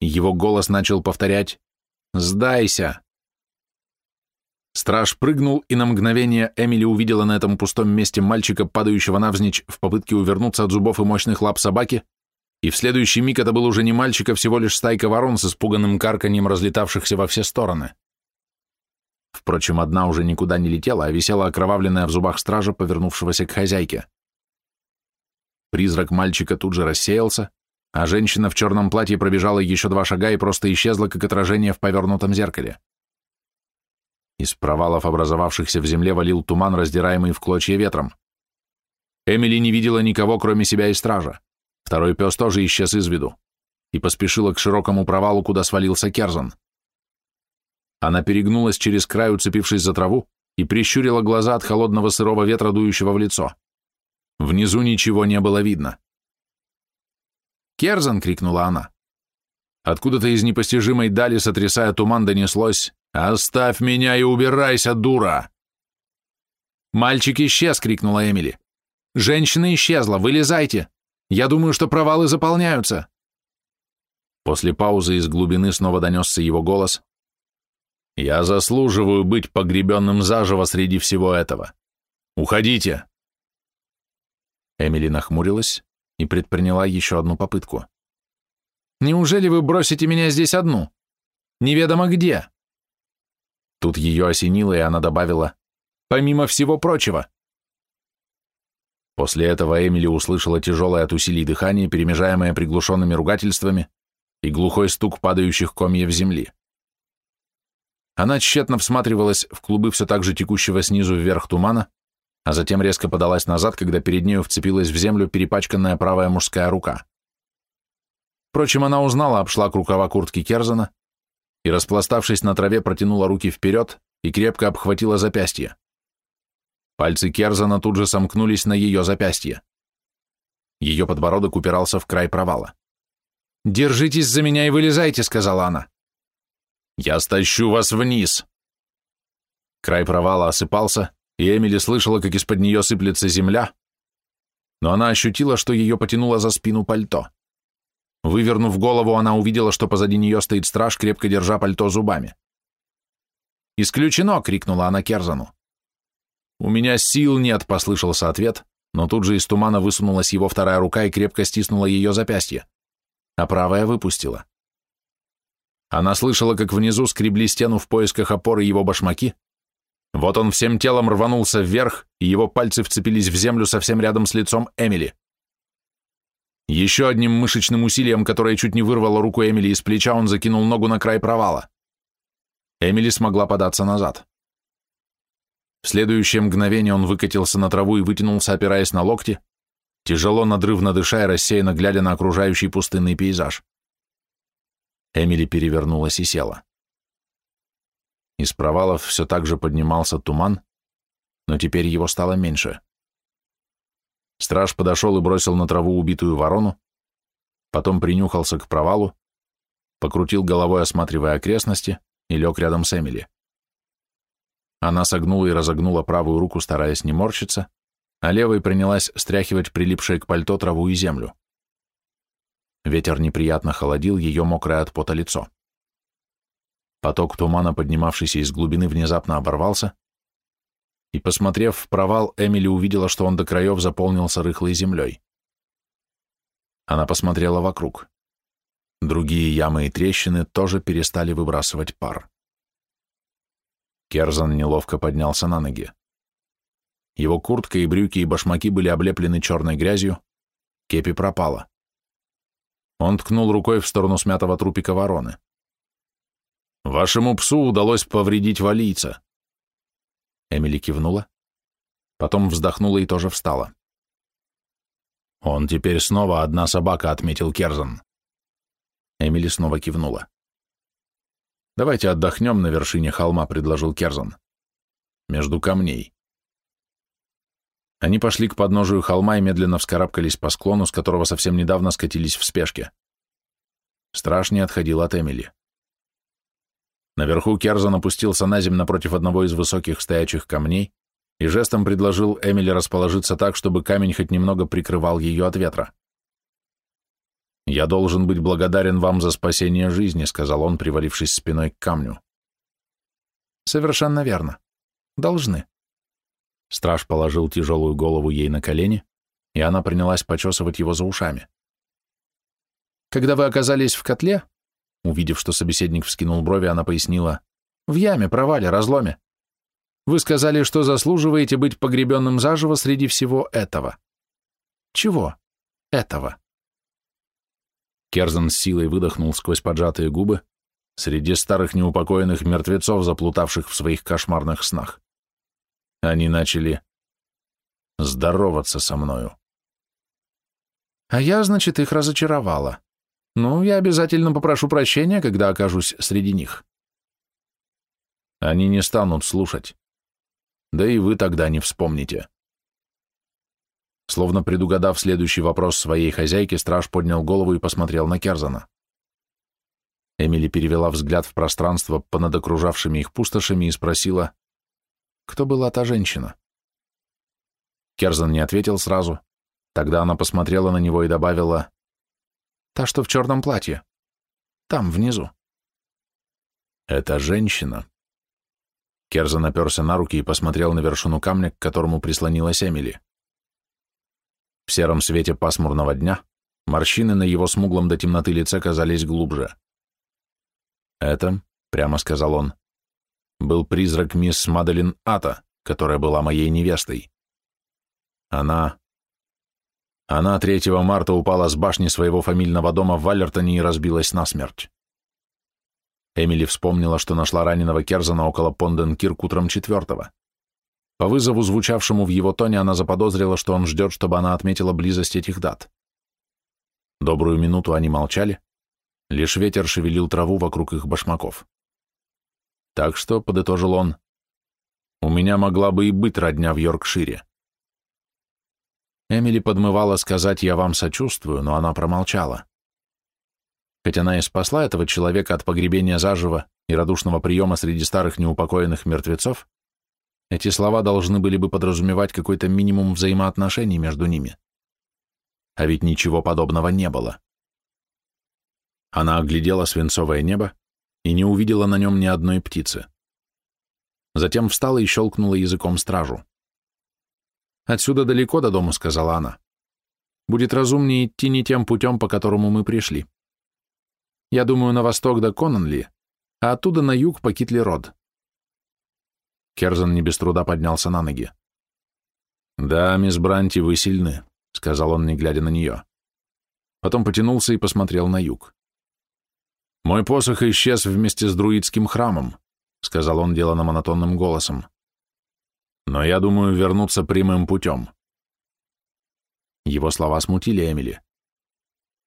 его голос начал повторять «Сдайся!». Страж прыгнул, и на мгновение Эмили увидела на этом пустом месте мальчика, падающего навзничь в попытке увернуться от зубов и мощных лап собаки, и в следующий миг это был уже не мальчик, а всего лишь стайка ворон с испуганным карканьем, разлетавшихся во все стороны. Впрочем, одна уже никуда не летела, а висела окровавленная в зубах стража, повернувшегося к хозяйке. Призрак мальчика тут же рассеялся, а женщина в черном платье пробежала еще два шага и просто исчезла, как отражение в повернутом зеркале. Из провалов, образовавшихся в земле, валил туман, раздираемый в клочья ветром. Эмили не видела никого, кроме себя и стража. Второй пес тоже исчез из виду и поспешила к широкому провалу, куда свалился Керзан. Она перегнулась через край, уцепившись за траву, и прищурила глаза от холодного сырого ветра, дующего в лицо. Внизу ничего не было видно. «Керзан!» — крикнула она. Откуда-то из непостижимой дали, сотрясая туман, донеслось «Оставь меня и убирайся, дура!» «Мальчик исчез!» — крикнула Эмили. «Женщина исчезла! Вылезайте! Я думаю, что провалы заполняются!» После паузы из глубины снова донесся его голос. «Я заслуживаю быть погребенным заживо среди всего этого. Уходите!» Эмили нахмурилась и предприняла еще одну попытку. «Неужели вы бросите меня здесь одну? Неведомо где?» Тут ее осенило, и она добавила, «Помимо всего прочего». После этого Эмили услышала тяжелое от усилий дыхание, перемежаемое приглушенными ругательствами, и глухой стук падающих комьев земли. Она тщетно всматривалась в клубы все так же текущего снизу вверх тумана, а затем резко подалась назад, когда перед нею вцепилась в землю перепачканная правая мужская рука. Впрочем, она узнала обшлаг рукава куртки Керзана и, распластавшись на траве, протянула руки вперед и крепко обхватила запястье. Пальцы Керзана тут же сомкнулись на ее запястье. Ее подбородок упирался в край провала. «Держитесь за меня и вылезайте», — сказала она. «Я стащу вас вниз». Край провала осыпался, и Эмили слышала, как из-под нее сыплется земля, но она ощутила, что ее потянуло за спину пальто. Вывернув голову, она увидела, что позади нее стоит страж, крепко держа пальто зубами. «Исключено!» — крикнула она Керзану. «У меня сил нет!» — послышался ответ, но тут же из тумана высунулась его вторая рука и крепко стиснула ее запястье а правая выпустила. Она слышала, как внизу скребли стену в поисках опоры его башмаки. Вот он всем телом рванулся вверх, и его пальцы вцепились в землю совсем рядом с лицом Эмили. Еще одним мышечным усилием, которое чуть не вырвало руку Эмили из плеча, он закинул ногу на край провала. Эмили смогла податься назад. В следующее мгновение он выкатился на траву и вытянулся, опираясь на локти, тяжело надрывно дыша и рассеянно глядя на окружающий пустынный пейзаж. Эмили перевернулась и села. Из провалов все так же поднимался туман, но теперь его стало меньше. Страж подошел и бросил на траву убитую ворону, потом принюхался к провалу, покрутил головой, осматривая окрестности, и лег рядом с Эмили. Она согнула и разогнула правую руку, стараясь не морщиться, а левой принялась стряхивать прилипшие к пальто траву и землю. Ветер неприятно холодил ее мокрое от пота лицо. Поток тумана, поднимавшийся из глубины, внезапно оборвался, и, посмотрев в провал, Эмили увидела, что он до краев заполнился рыхлой землей. Она посмотрела вокруг. Другие ямы и трещины тоже перестали выбрасывать пар. Керзан неловко поднялся на ноги. Его куртка и брюки и башмаки были облеплены черной грязью, кепи пропала. Он ткнул рукой в сторону смятого трупика вороны. «Вашему псу удалось повредить валийца». Эмили кивнула, потом вздохнула и тоже встала. «Он теперь снова одна собака», — отметил Керзан. Эмили снова кивнула. «Давайте отдохнем на вершине холма», — предложил Керзан. «Между камней». Они пошли к подножию холма и медленно вскарабкались по склону, с которого совсем недавно скатились в спешке. Страш не отходил от Эмили. Наверху Керзан опустился на землю напротив одного из высоких стоячих камней и жестом предложил Эмили расположиться так, чтобы камень хоть немного прикрывал ее от ветра. «Я должен быть благодарен вам за спасение жизни», — сказал он, привалившись спиной к камню. «Совершенно верно. Должны», Страж положил тяжелую голову ей на колени, и она принялась почесывать его за ушами. «Когда вы оказались в котле?» Увидев, что собеседник вскинул брови, она пояснила, В яме, провале, разломе. Вы сказали, что заслуживаете быть погребенным заживо среди всего этого. Чего этого? Керзан с силой выдохнул сквозь поджатые губы среди старых неупокоенных мертвецов, заплутавших в своих кошмарных снах. Они начали здороваться со мною. А я, значит, их разочаровала. Ну, я обязательно попрошу прощения, когда окажусь среди них. Они не станут слушать. Да и вы тогда не вспомните. Словно предугадав следующий вопрос своей хозяйки, страж поднял голову и посмотрел на Керзана. Эмили перевела взгляд в пространство понад окружавшими их пустошами и спросила, кто была та женщина. Керзан не ответил сразу. Тогда она посмотрела на него и добавила, «Та, что в черном платье. Там, внизу». «Это женщина». Керзан оперся на руки и посмотрел на вершину камня, к которому прислонилась Эмили. В сером свете пасмурного дня морщины на его смуглом до темноты лице казались глубже. «Это», — прямо сказал он, — «был призрак мисс Маделин Ата, которая была моей невестой. Она... Она 3 марта упала с башни своего фамильного дома в Валлертоне и разбилась насмерть. Эмили вспомнила, что нашла раненого Керзана около Понденкирк утром четвертого. По вызову, звучавшему в его тоне, она заподозрила, что он ждет, чтобы она отметила близость этих дат. Добрую минуту они молчали, лишь ветер шевелил траву вокруг их башмаков. Так что, подытожил он, у меня могла бы и быть родня в Йоркшире. Эмили подмывала сказать «я вам сочувствую», но она промолчала. Хоть она и спасла этого человека от погребения заживо и радушного приема среди старых неупокоенных мертвецов, эти слова должны были бы подразумевать какой-то минимум взаимоотношений между ними. А ведь ничего подобного не было. Она оглядела свинцовое небо и не увидела на нем ни одной птицы. Затем встала и щелкнула языком стражу. «Отсюда далеко до дома», — сказала она. «Будет разумнее идти не тем путем, по которому мы пришли. Я думаю, на восток до Конанли, а оттуда на юг по Китли-Род. Не без труда поднялся на ноги. «Да, мисс Бранти, вы сильны», — сказал он, не глядя на нее. Потом потянулся и посмотрел на юг. «Мой посох исчез вместе с друидским храмом», — сказал он делано монотонным голосом. «Но я думаю вернуться прямым путем». Его слова смутили Эмили.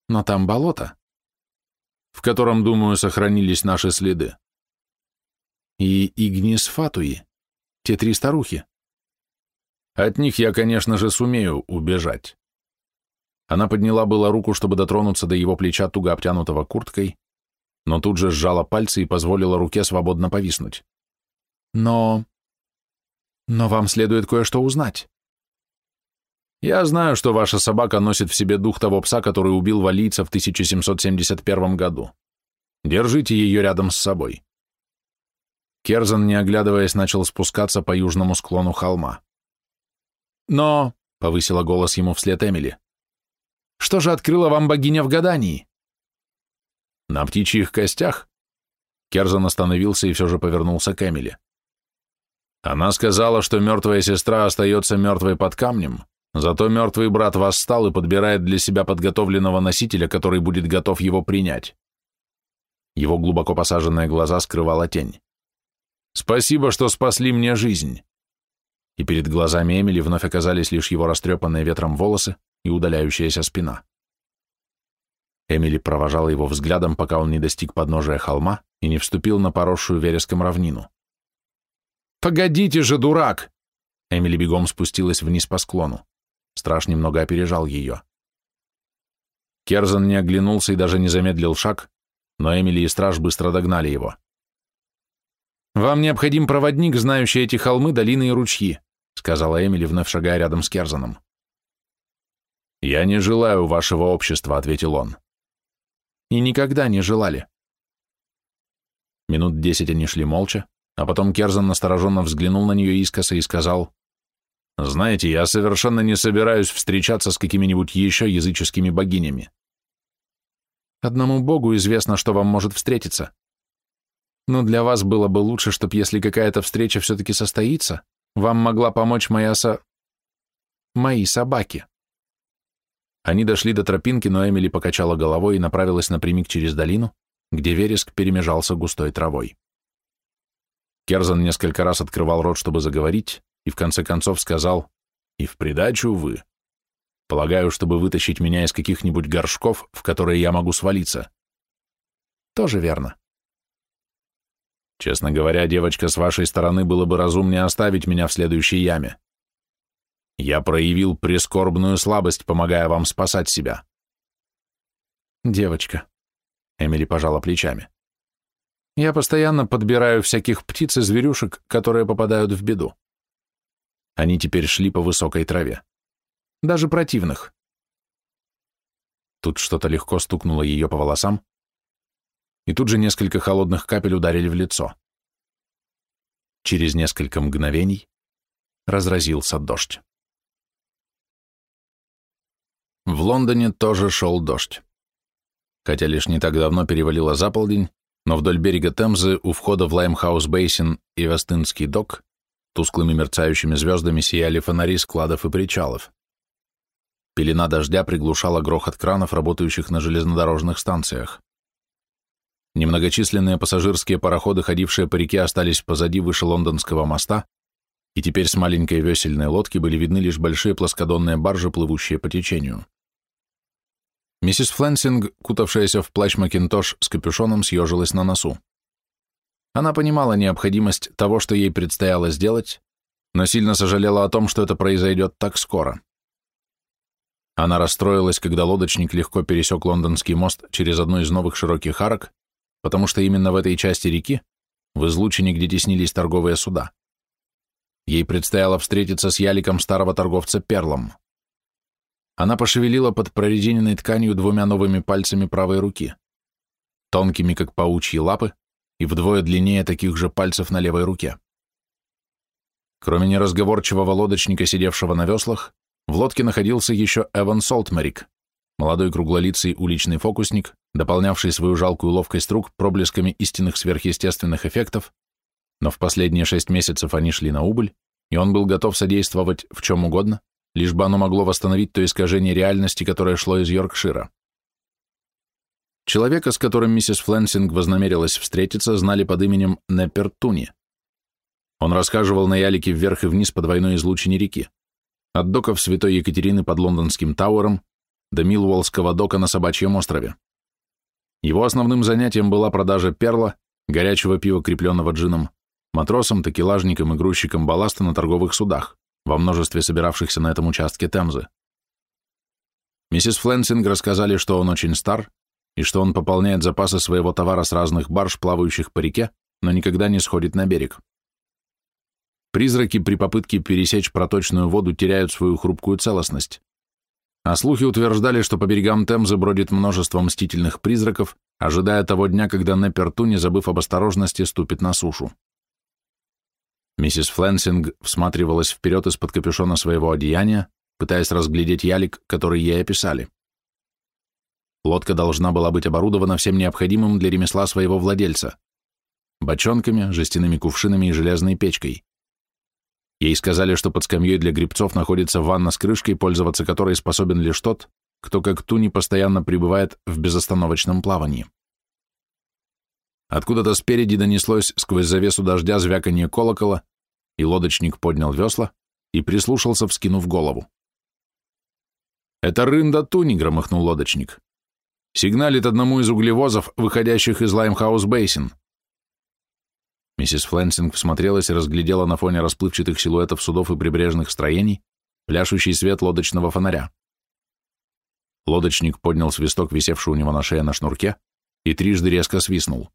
«Но там болото», в котором, думаю, сохранились наши следы. И Игнис Фатуи. Те три старухи. От них я, конечно же, сумею убежать. Она подняла было руку, чтобы дотронуться до его плеча, туго обтянутого курткой, но тут же сжала пальцы и позволила руке свободно повиснуть. Но... Но вам следует кое-что узнать. Я знаю, что ваша собака носит в себе дух того пса, который убил валийца в 1771 году. Держите ее рядом с собой. Керзан, не оглядываясь, начал спускаться по южному склону холма. «Но», — повысила голос ему вслед Эмили, — «что же открыла вам богиня в гадании?» «На птичьих костях?» Керзан остановился и все же повернулся к Эмили. Она сказала, что мертвая сестра остается мертвой под камнем, зато мертвый брат восстал и подбирает для себя подготовленного носителя, который будет готов его принять. Его глубоко посаженные глаза скрывала тень. Спасибо, что спасли мне жизнь. И перед глазами Эмили вновь оказались лишь его растрепанные ветром волосы и удаляющаяся спина. Эмили провожала его взглядом, пока он не достиг подножия холма и не вступил на поросшую вереском равнину. «Погодите же, дурак!» Эмили бегом спустилась вниз по склону. Страж немного опережал ее. Керзан не оглянулся и даже не замедлил шаг, но Эмили и страж быстро догнали его. «Вам необходим проводник, знающий эти холмы, долины и ручьи», сказала Эмили, вновь шагая рядом с Керзаном. «Я не желаю вашего общества», — ответил он. «И никогда не желали». Минут десять они шли молча, а потом Керзан настороженно взглянул на нее искоса и сказал, «Знаете, я совершенно не собираюсь встречаться с какими-нибудь еще языческими богинями. Одному богу известно, что вам может встретиться. Но для вас было бы лучше, чтобы если какая-то встреча все-таки состоится, вам могла помочь моя со... мои собаки. Они дошли до тропинки, но Эмили покачала головой и направилась напрямик через долину, где вереск перемежался густой травой. Керзан несколько раз открывал рот, чтобы заговорить, и в конце концов сказал «И в придачу вы. Полагаю, чтобы вытащить меня из каких-нибудь горшков, в которые я могу свалиться». «Тоже верно. Честно говоря, девочка, с вашей стороны было бы разумнее оставить меня в следующей яме. Я проявил прискорбную слабость, помогая вам спасать себя. Девочка. Эмили пожала плечами. Я постоянно подбираю всяких птиц и зверюшек, которые попадают в беду. Они теперь шли по высокой траве. Даже противных. Тут что-то легко стукнуло ее по волосам, и тут же несколько холодных капель ударили в лицо. Через несколько мгновений разразился дождь. В Лондоне тоже шел дождь. Хотя лишь не так давно перевалило за полдень, но вдоль берега Темзы у входа в Лаймхаус-Бейсин и Вест-Индский док тусклыми мерцающими звездами сияли фонари складов и причалов. Пелена дождя приглушала грохот кранов, работающих на железнодорожных станциях. Немногочисленные пассажирские пароходы, ходившие по реке, остались позади выше лондонского моста, и теперь с маленькой весельной лодки были видны лишь большие плоскодонные баржи, плывущие по течению. Миссис Флэнсинг, кутавшаяся в плащ Макинтош с капюшоном, съежилась на носу. Она понимала необходимость того, что ей предстояло сделать, но сильно сожалела о том, что это произойдет так скоро. Она расстроилась, когда лодочник легко пересек лондонский мост через одну из новых широких арок потому что именно в этой части реки, в излучине, где теснились торговые суда, ей предстояло встретиться с яликом старого торговца Перлом. Она пошевелила под прорезиненной тканью двумя новыми пальцами правой руки, тонкими, как паучьи лапы, и вдвое длиннее таких же пальцев на левой руке. Кроме неразговорчивого лодочника, сидевшего на веслах, в лодке находился еще Эван Солтмерик, молодой круглолицый уличный фокусник, дополнявший свою жалкую ловкость рук проблесками истинных сверхъестественных эффектов, но в последние шесть месяцев они шли на убыль, и он был готов содействовать в чем угодно, лишь бы оно могло восстановить то искажение реальности, которое шло из Йоркшира. Человека, с которым миссис Флэнсинг вознамерилась встретиться, знали под именем Неппер Туни. Он рассказывал на ялике вверх и вниз по двойной излучине реки, от доков Святой Екатерины под лондонским Тауэром до Милуоллского дока на Собачьем острове. Его основным занятием была продажа перла, горячего пива, крепленного джином, матросам, такелажникам и грузчикам балласта на торговых судах, во множестве собиравшихся на этом участке Темзы. Миссис Фленсинг рассказали, что он очень стар и что он пополняет запасы своего товара с разных барж, плавающих по реке, но никогда не сходит на берег. Призраки при попытке пересечь проточную воду теряют свою хрупкую целостность. А слухи утверждали, что по берегам Темзы бродит множество мстительных призраков, ожидая того дня, когда Неперту, не забыв об осторожности, ступит на сушу. Миссис Фленсинг всматривалась вперед из-под капюшона своего одеяния, пытаясь разглядеть ялик, который ей описали. Лодка должна была быть оборудована всем необходимым для ремесла своего владельца – бочонками, жестяными кувшинами и железной печкой. Ей сказали, что под скамьей для гребцов находится ванна с крышкой, пользоваться которой способен лишь тот, кто как туни постоянно пребывает в безостановочном плавании. Откуда-то спереди донеслось сквозь завесу дождя звяканье колокола, и лодочник поднял весла и прислушался, вскинув голову. «Это рында туни», — громыхнул лодочник. «Сигналит одному из углевозов, выходящих из Лаймхаус-Бейсин. Миссис Флэнсинг всмотрелась и разглядела на фоне расплывчатых силуэтов судов и прибрежных строений пляшущий свет лодочного фонаря. Лодочник поднял свисток, висевший у него на шее на шнурке, и трижды резко свистнул.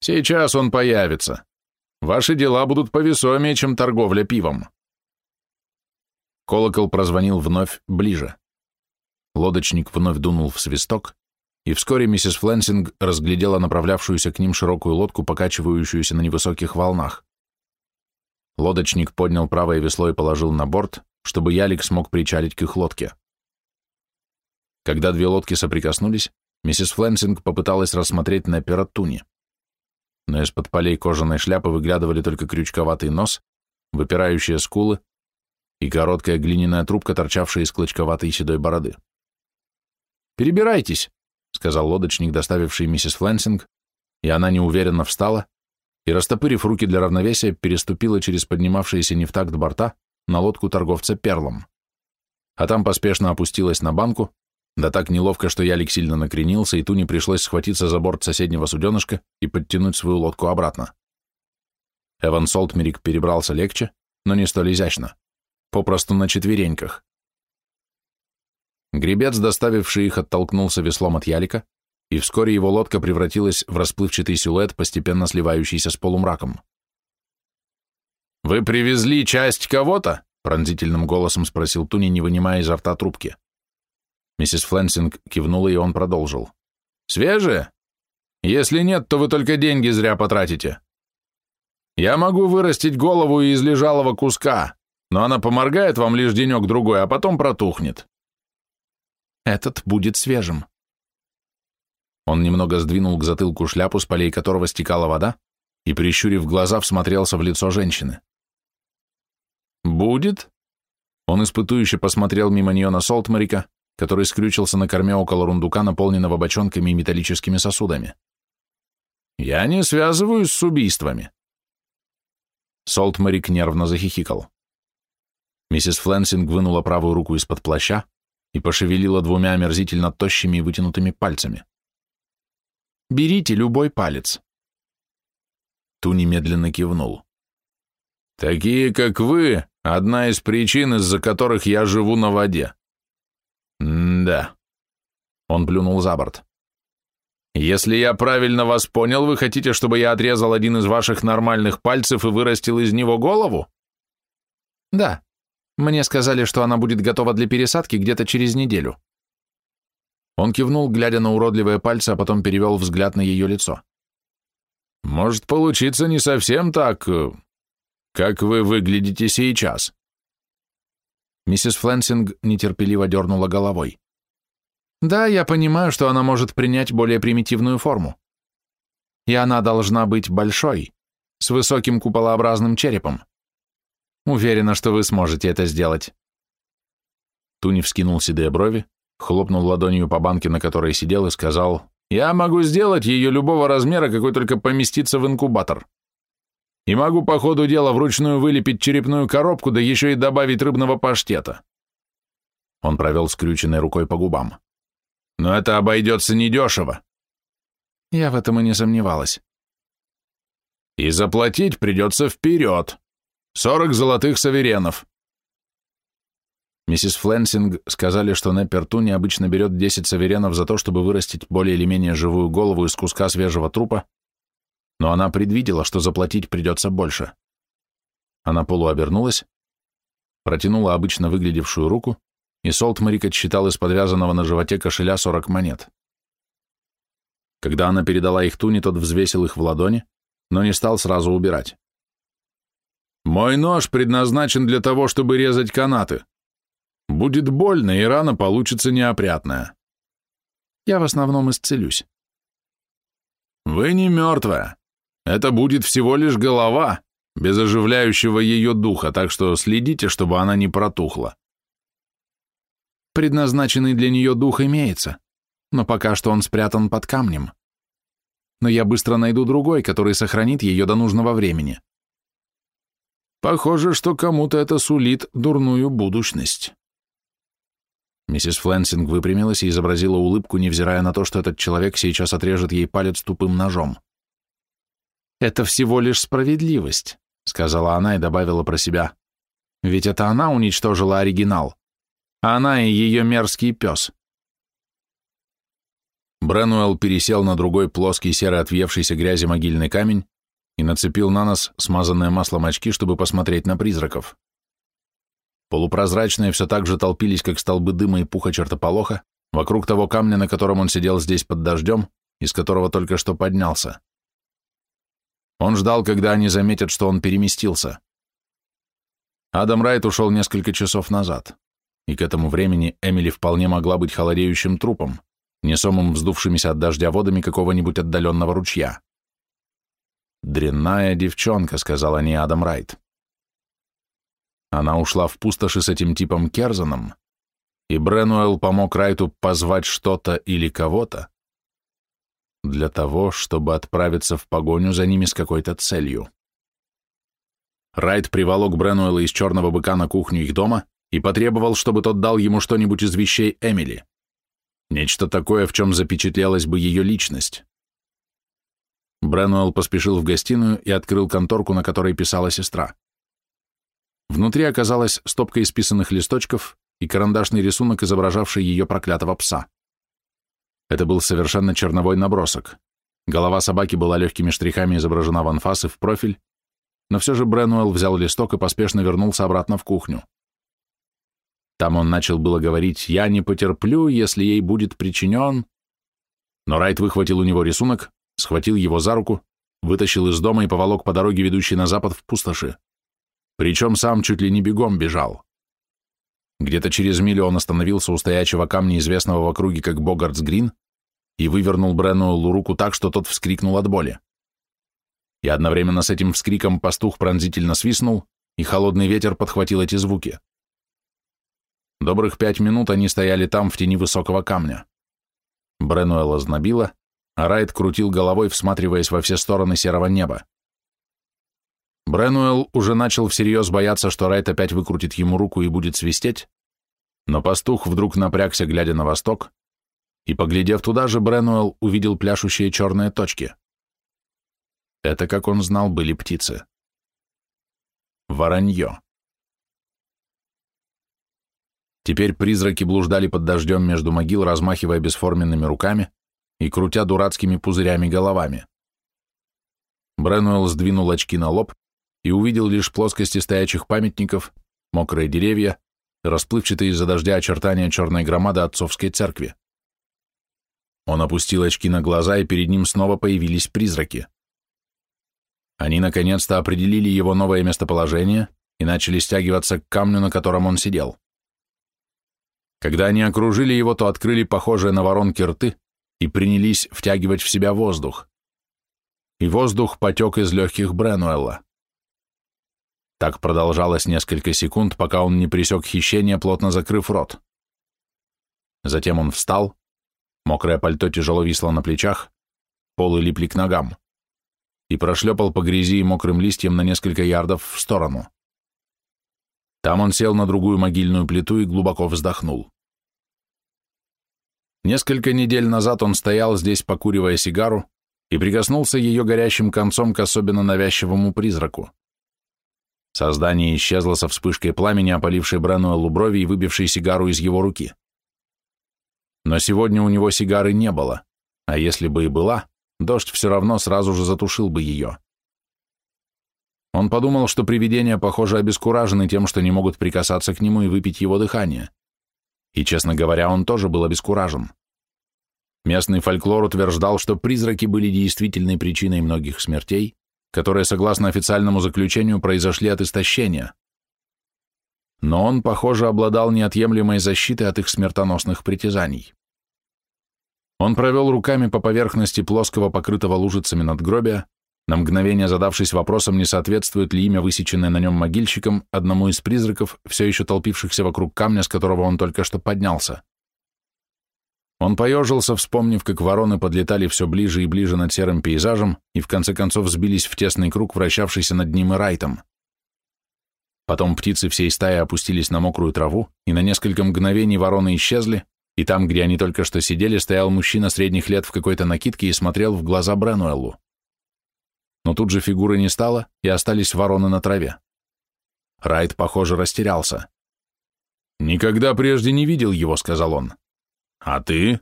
«Сейчас он появится. Ваши дела будут повесомее, чем торговля пивом». Колокол прозвонил вновь ближе. Лодочник вновь дунул в свисток, и вскоре миссис Флэнсинг разглядела направлявшуюся к ним широкую лодку, покачивающуюся на невысоких волнах. Лодочник поднял правое весло и положил на борт, чтобы Ялик смог причалить к их лодке. Когда две лодки соприкоснулись, миссис Флэнсинг попыталась рассмотреть Неппера Туни. Но из-под полей кожаной шляпы выглядывали только крючковатый нос, выпирающие скулы и короткая глиняная трубка, торчавшая из клочковатой седой бороды. «Перебирайтесь», — сказал лодочник, доставивший миссис Флэнсинг, и она неуверенно встала и, растопырив руки для равновесия, переступила через поднимавшиеся не в такт борта на лодку торговца перлом. А там поспешно опустилась на банку, да так неловко, что ялик сильно накренился, и Туне пришлось схватиться за борт соседнего суденышка и подтянуть свою лодку обратно. Эван Солтмерик перебрался легче, но не столь изящно, попросту на четвереньках. Гребец, доставивший их, оттолкнулся веслом от ялика, и вскоре его лодка превратилась в расплывчатый силуэт, постепенно сливающийся с полумраком. «Вы привезли часть кого-то?» — пронзительным голосом спросил Туни, не вынимая изо рта трубки. Миссис Флэнсинг кивнула, и он продолжил. «Свежие? Если нет, то вы только деньги зря потратите. Я могу вырастить голову из лежалого куска, но она поморгает вам лишь денек-другой, а потом протухнет». «Этот будет свежим», он немного сдвинул к затылку шляпу, с полей которого стекала вода, и, прищурив глаза, всмотрелся в лицо женщины. «Будет?» Он испытующе посмотрел мимо нее на Солтмарика, который скрючился на корме около рундука, наполненного бочонками и металлическими сосудами. «Я не связываюсь с убийствами». Солтмарик нервно захихикал. Миссис Флэнсинг вынула правую руку из-под плаща и пошевелила двумя омерзительно тощими и вытянутыми пальцами. Берите любой палец. Ту немедленно кивнул. Такие, как вы, одна из причин, из-за которых я живу на воде. М-да. Он плюнул за борт. Если я правильно вас понял, вы хотите, чтобы я отрезал один из ваших нормальных пальцев и вырастил из него голову? Да. Мне сказали, что она будет готова для пересадки где-то через неделю. Он кивнул, глядя на уродливые пальцы, а потом перевел взгляд на ее лицо. «Может получиться не совсем так, э, как вы выглядите сейчас». Миссис Флэнсинг нетерпеливо дернула головой. «Да, я понимаю, что она может принять более примитивную форму. И она должна быть большой, с высоким куполообразным черепом. Уверена, что вы сможете это сделать». Туни вскинул седые брови, хлопнул ладонью по банке, на которой сидел, и сказал, «Я могу сделать ее любого размера, какой только поместится в инкубатор. И могу по ходу дела вручную вылепить черепную коробку, да еще и добавить рыбного паштета». Он провел скрюченной рукой по губам. «Но это обойдется недешево». Я в этом и не сомневалась. «И заплатить придется вперед. Сорок золотых саверенов. Миссис Флэнсинг сказали, что Непперту необычно берет 10 саверенов за то, чтобы вырастить более или менее живую голову из куска свежего трупа, но она предвидела, что заплатить придется больше. Она полуобернулась, протянула обычно выглядевшую руку, и Солтмарик отсчитал из подвязанного на животе кошеля 40 монет. Когда она передала их Туни, тот взвесил их в ладони, но не стал сразу убирать. «Мой нож предназначен для того, чтобы резать канаты», Будет больно, и рана получится неопрятная. Я в основном исцелюсь. Вы не мертвая. Это будет всего лишь голова, без оживляющего ее духа, так что следите, чтобы она не протухла. Предназначенный для нее дух имеется, но пока что он спрятан под камнем. Но я быстро найду другой, который сохранит ее до нужного времени. Похоже, что кому-то это сулит дурную будущность. Миссис Флэнсинг выпрямилась и изобразила улыбку, невзирая на то, что этот человек сейчас отрежет ей палец тупым ножом. «Это всего лишь справедливость», — сказала она и добавила про себя. «Ведь это она уничтожила оригинал. Она и ее мерзкий пес». Бренуэлл пересел на другой плоский серый отвъевшийся грязи могильный камень и нацепил на нос смазанное маслом очки, чтобы посмотреть на призраков. Полупрозрачные все так же толпились, как столбы дыма и пуха чертополоха, вокруг того камня, на котором он сидел здесь под дождем, из которого только что поднялся. Он ждал, когда они заметят, что он переместился. Адам Райт ушел несколько часов назад, и к этому времени Эмили вполне могла быть холодеющим трупом, несомым вздувшимися от дождя водами какого-нибудь отдаленного ручья. «Дрянная девчонка», — сказал о ней Адам Райт. Она ушла в пустоши с этим типом Керзаном, и Бренуэлл помог Райту позвать что-то или кого-то для того, чтобы отправиться в погоню за ними с какой-то целью. Райт приволок Бренуэлла из черного быка на кухню их дома и потребовал, чтобы тот дал ему что-нибудь из вещей Эмили. Нечто такое, в чем запечатлелась бы ее личность. Бренуэлл поспешил в гостиную и открыл конторку, на которой писала сестра. Внутри оказалась стопка исписанных листочков и карандашный рисунок, изображавший ее проклятого пса. Это был совершенно черновой набросок. Голова собаки была легкими штрихами изображена в анфас и в профиль, но все же Бренуэлл взял листок и поспешно вернулся обратно в кухню. Там он начал было говорить «Я не потерплю, если ей будет причинен...» Но Райт выхватил у него рисунок, схватил его за руку, вытащил из дома и поволок по дороге, ведущей на запад в пустоши. Причем сам чуть ли не бегом бежал. Где-то через милю он остановился у стоячего камня, известного в округе как Богартс Грин, и вывернул Бренуэллу руку так, что тот вскрикнул от боли. И одновременно с этим вскриком пастух пронзительно свистнул, и холодный ветер подхватил эти звуки. Добрых пять минут они стояли там, в тени высокого камня. Бренуэлла знобила, а Райт крутил головой, всматриваясь во все стороны серого неба. Бренуэлл уже начал всерьез бояться, что Райт опять выкрутит ему руку и будет свистеть, но пастух вдруг напрягся, глядя на восток, и, поглядев туда же, Бренуэлл увидел пляшущие черные точки. Это, как он знал, были птицы. Воронье. Теперь призраки блуждали под дождем между могил, размахивая бесформенными руками и крутя дурацкими пузырями головами. Бренуэлл сдвинул очки на лоб и увидел лишь плоскости стоячих памятников, мокрые деревья, расплывчатые из-за дождя очертания черной громады отцовской церкви. Он опустил очки на глаза, и перед ним снова появились призраки. Они наконец-то определили его новое местоположение и начали стягиваться к камню, на котором он сидел. Когда они окружили его, то открыли похожие на воронки рты и принялись втягивать в себя воздух. И воздух потек из легких Бренуэлла. Так продолжалось несколько секунд, пока он не пресек хищение, плотно закрыв рот. Затем он встал, мокрое пальто тяжело висло на плечах, полы липли к ногам, и прошлепал по грязи и мокрым листьям на несколько ярдов в сторону. Там он сел на другую могильную плиту и глубоко вздохнул. Несколько недель назад он стоял здесь, покуривая сигару, и прикоснулся ее горящим концом к особенно навязчивому призраку. Создание исчезло со вспышкой пламени, опалившей Бренуэлу брови и выбившей сигару из его руки. Но сегодня у него сигары не было, а если бы и была, дождь все равно сразу же затушил бы ее. Он подумал, что привидения, похоже, обескуражены тем, что не могут прикасаться к нему и выпить его дыхание. И, честно говоря, он тоже был обескуражен. Местный фольклор утверждал, что призраки были действительной причиной многих смертей, которые, согласно официальному заключению, произошли от истощения. Но он, похоже, обладал неотъемлемой защитой от их смертоносных притязаний. Он провел руками по поверхности плоского, покрытого лужицами надгробия, на мгновение задавшись вопросом, не соответствует ли имя, высеченное на нем могильщиком, одному из призраков, все еще толпившихся вокруг камня, с которого он только что поднялся. Он поежился, вспомнив, как вороны подлетали все ближе и ближе над серым пейзажем и в конце концов сбились в тесный круг, вращавшийся над ним и райтом. Потом птицы всей стаи опустились на мокрую траву, и на несколько мгновений вороны исчезли, и там, где они только что сидели, стоял мужчина средних лет в какой-то накидке и смотрел в глаза Бренуэллу. Но тут же фигуры не стало, и остались вороны на траве. Райт, похоже, растерялся. «Никогда прежде не видел его», — сказал он. «А ты?»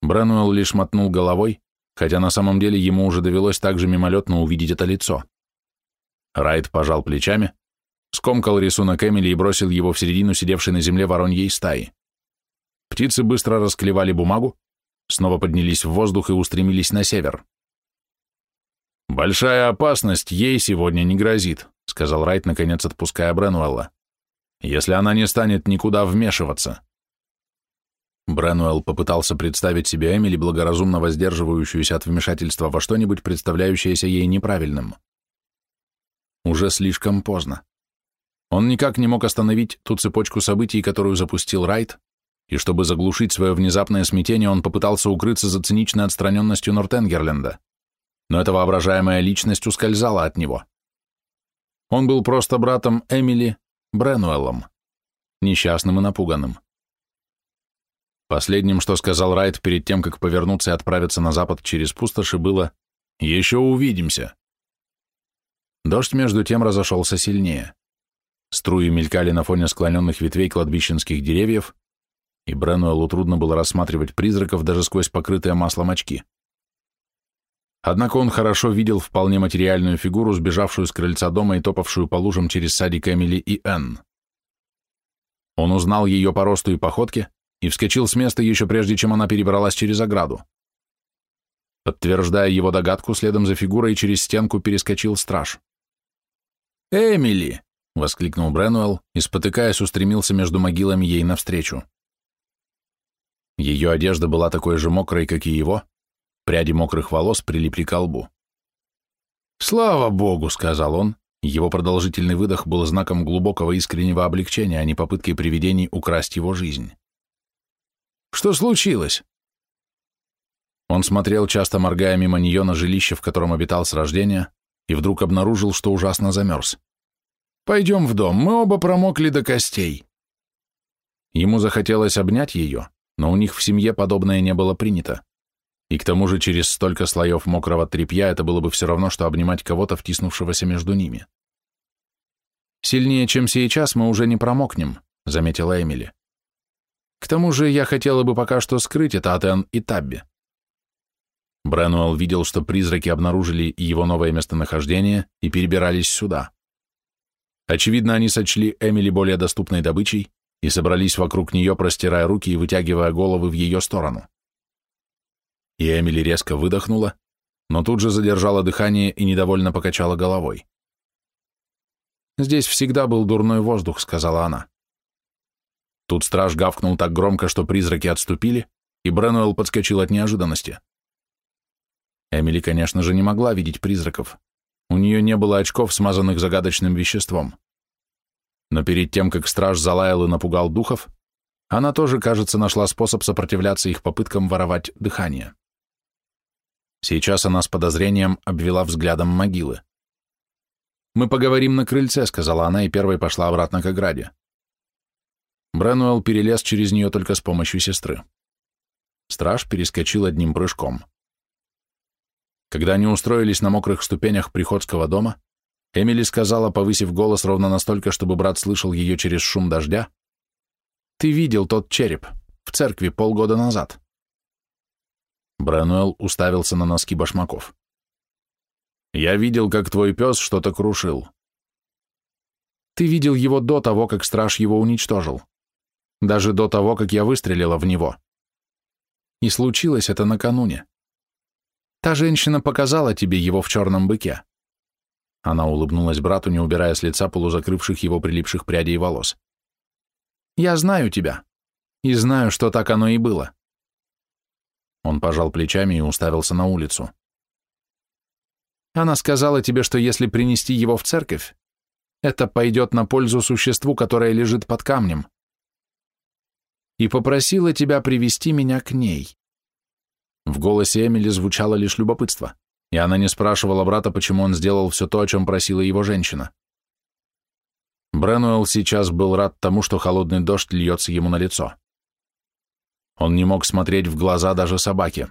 Бренуэлл лишь мотнул головой, хотя на самом деле ему уже довелось также мимолетно увидеть это лицо. Райт пожал плечами, скомкал рисунок Эмили и бросил его в середину сидевшей на земле вороньей стаи. Птицы быстро расклевали бумагу, снова поднялись в воздух и устремились на север. «Большая опасность ей сегодня не грозит», — сказал Райт, наконец отпуская Бренуэлла, «если она не станет никуда вмешиваться». Бренуэлл попытался представить себе Эмили, благоразумно воздерживающуюся от вмешательства во что-нибудь, представляющееся ей неправильным. Уже слишком поздно. Он никак не мог остановить ту цепочку событий, которую запустил Райт, и чтобы заглушить свое внезапное смятение, он попытался укрыться за циничной отстраненностью Нортенгерленда. Но эта воображаемая личность ускользала от него. Он был просто братом Эмили Бренуэллом, несчастным и напуганным. Последним, что сказал Райт перед тем, как повернуться и отправиться на запад через пустоши, было «Еще увидимся». Дождь между тем разошелся сильнее. Струи мелькали на фоне склоненных ветвей кладбищенских деревьев, и Бренуэлу трудно было рассматривать призраков даже сквозь покрытые маслом очки. Однако он хорошо видел вполне материальную фигуру, сбежавшую с крыльца дома и топавшую по лужам через садик Эмили и Энн. Он узнал ее по росту и походке, и вскочил с места еще прежде, чем она перебралась через ограду. Подтверждая его догадку, следом за фигурой через стенку перескочил страж. «Эмили!» — воскликнул Бренуэлл и, спотыкаясь, устремился между могилами ей навстречу. Ее одежда была такой же мокрой, как и его, пряди мокрых волос прилипли к лбу. «Слава Богу!» — сказал он. Его продолжительный выдох был знаком глубокого искреннего облегчения, а не попыткой привидений украсть его жизнь. Что случилось?» Он смотрел, часто моргая мимо нее на жилище, в котором обитал с рождения, и вдруг обнаружил, что ужасно замерз. «Пойдем в дом, мы оба промокли до костей». Ему захотелось обнять ее, но у них в семье подобное не было принято. И к тому же через столько слоев мокрого тряпья это было бы все равно, что обнимать кого-то, втиснувшегося между ними. «Сильнее, чем сейчас, мы уже не промокнем», — заметила Эмили. К тому же я хотела бы пока что скрыть это от Энн и Табби. Бренуэлл видел, что призраки обнаружили его новое местонахождение и перебирались сюда. Очевидно, они сочли Эмили более доступной добычей и собрались вокруг нее, простирая руки и вытягивая головы в ее сторону. И Эмили резко выдохнула, но тут же задержала дыхание и недовольно покачала головой. «Здесь всегда был дурной воздух», — сказала она. Тут страж гавкнул так громко, что призраки отступили, и Бренуэлл подскочил от неожиданности. Эмили, конечно же, не могла видеть призраков. У нее не было очков, смазанных загадочным веществом. Но перед тем, как страж залаял и напугал духов, она тоже, кажется, нашла способ сопротивляться их попыткам воровать дыхание. Сейчас она с подозрением обвела взглядом могилы. «Мы поговорим на крыльце», — сказала она и первой пошла обратно к ограде. Бренуэлл перелез через нее только с помощью сестры. Страж перескочил одним прыжком. Когда они устроились на мокрых ступенях приходского дома, Эмили сказала, повысив голос ровно настолько, чтобы брат слышал ее через шум дождя, «Ты видел тот череп в церкви полгода назад». Бренуэлл уставился на носки башмаков. «Я видел, как твой пес что-то крушил». «Ты видел его до того, как страж его уничтожил даже до того, как я выстрелила в него. И случилось это накануне. Та женщина показала тебе его в черном быке. Она улыбнулась брату, не убирая с лица полузакрывших его прилипших прядей волос. «Я знаю тебя. И знаю, что так оно и было». Он пожал плечами и уставился на улицу. «Она сказала тебе, что если принести его в церковь, это пойдет на пользу существу, которое лежит под камнем и попросила тебя привести меня к ней». В голосе Эмили звучало лишь любопытство, и она не спрашивала брата, почему он сделал все то, о чем просила его женщина. Бренуэлл сейчас был рад тому, что холодный дождь льется ему на лицо. Он не мог смотреть в глаза даже собаке.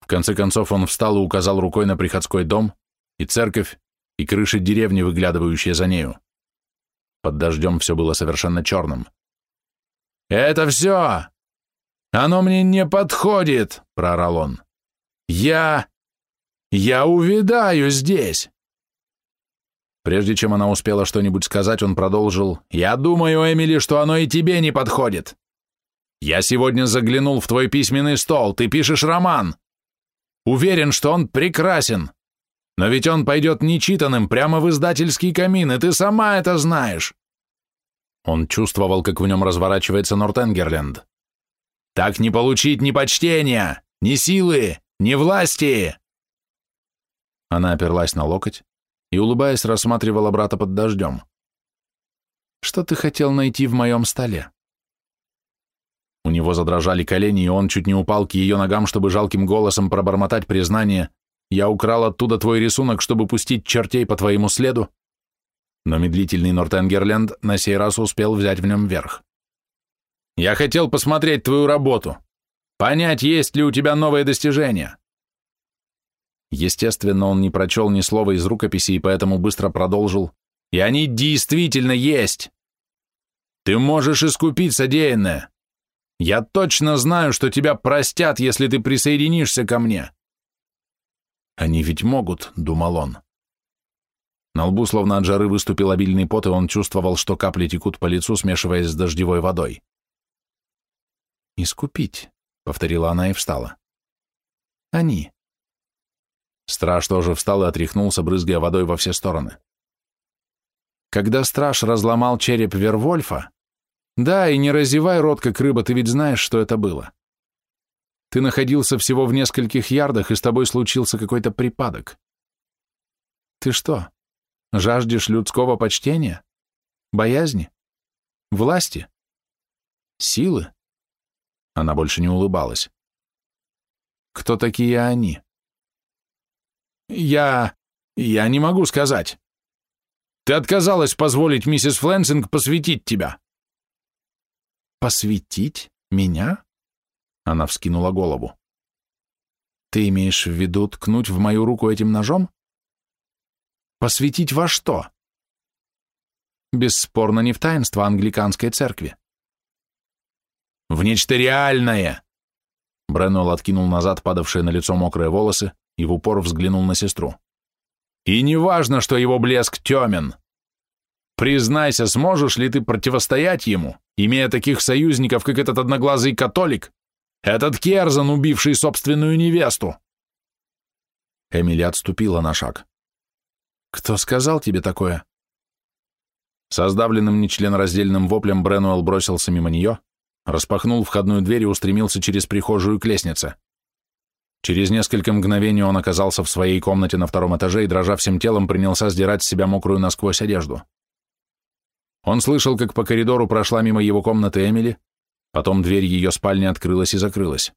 В конце концов он встал и указал рукой на приходской дом, и церковь, и крыши деревни, выглядывающие за нею. Под дождем все было совершенно черным. «Это все! Оно мне не подходит!» — проорал он. «Я... я увядаю здесь!» Прежде чем она успела что-нибудь сказать, он продолжил. «Я думаю, Эмили, что оно и тебе не подходит. Я сегодня заглянул в твой письменный стол, ты пишешь роман. Уверен, что он прекрасен. Но ведь он пойдет нечитанным прямо в издательский камин, и ты сама это знаешь. Он чувствовал, как в нем разворачивается Нортенгерленд. Так не получить ни почтения, ни силы, ни власти!» Она оперлась на локоть и, улыбаясь, рассматривала брата под дождем. «Что ты хотел найти в моем столе?» У него задрожали колени, и он чуть не упал к ее ногам, чтобы жалким голосом пробормотать признание «Я украл оттуда твой рисунок, чтобы пустить чертей по твоему следу», но медлительный Нортенгерленд на сей раз успел взять в нем верх. «Я хотел посмотреть твою работу, понять, есть ли у тебя новые достижения». Естественно, он не прочел ни слова из рукописи и поэтому быстро продолжил. «И они действительно есть! Ты можешь искупить содеянное. Я точно знаю, что тебя простят, если ты присоединишься ко мне». «Они ведь могут», — думал он. На лбу словно от жары выступил обильный пот, и он чувствовал, что капли текут по лицу, смешиваясь с дождевой водой. «Искупить», — повторила она и встала. «Они». Страж тоже встал и отряхнулся, брызгая водой во все стороны. Когда страж разломал череп Вервольфа, да, и не разевай рот, как рыба, ты ведь знаешь, что это было. Ты находился всего в нескольких ярдах, и с тобой случился какой-то припадок. Ты что, жаждешь людского почтения? Боязни? Власти? Силы? Она больше не улыбалась. Кто такие они? Я... я не могу сказать. Ты отказалась позволить миссис Флэнсинг посвятить тебя. «Посвятить? Меня?» Она вскинула голову. «Ты имеешь в виду ткнуть в мою руку этим ножом? Посвятить во что?» Бесспорно, не в таинство англиканской церкви. «В нечто реальное!» Бренуэлл откинул назад падавшие на лицо мокрые волосы и в упор взглянул на сестру. «И не важно, что его блеск темен. Признайся, сможешь ли ты противостоять ему, имея таких союзников, как этот одноглазый католик, этот Керзан, убивший собственную невесту?» Эмили отступила на шаг. «Кто сказал тебе такое?» Со сдавленным нечленораздельным воплем Бренуэлл бросился мимо нее, распахнул входную дверь и устремился через прихожую к лестнице. Через несколько мгновений он оказался в своей комнате на втором этаже и, дрожа всем телом, принялся сдирать с себя мокрую насквозь одежду. Он слышал, как по коридору прошла мимо его комнаты Эмили, потом дверь ее спальни открылась и закрылась.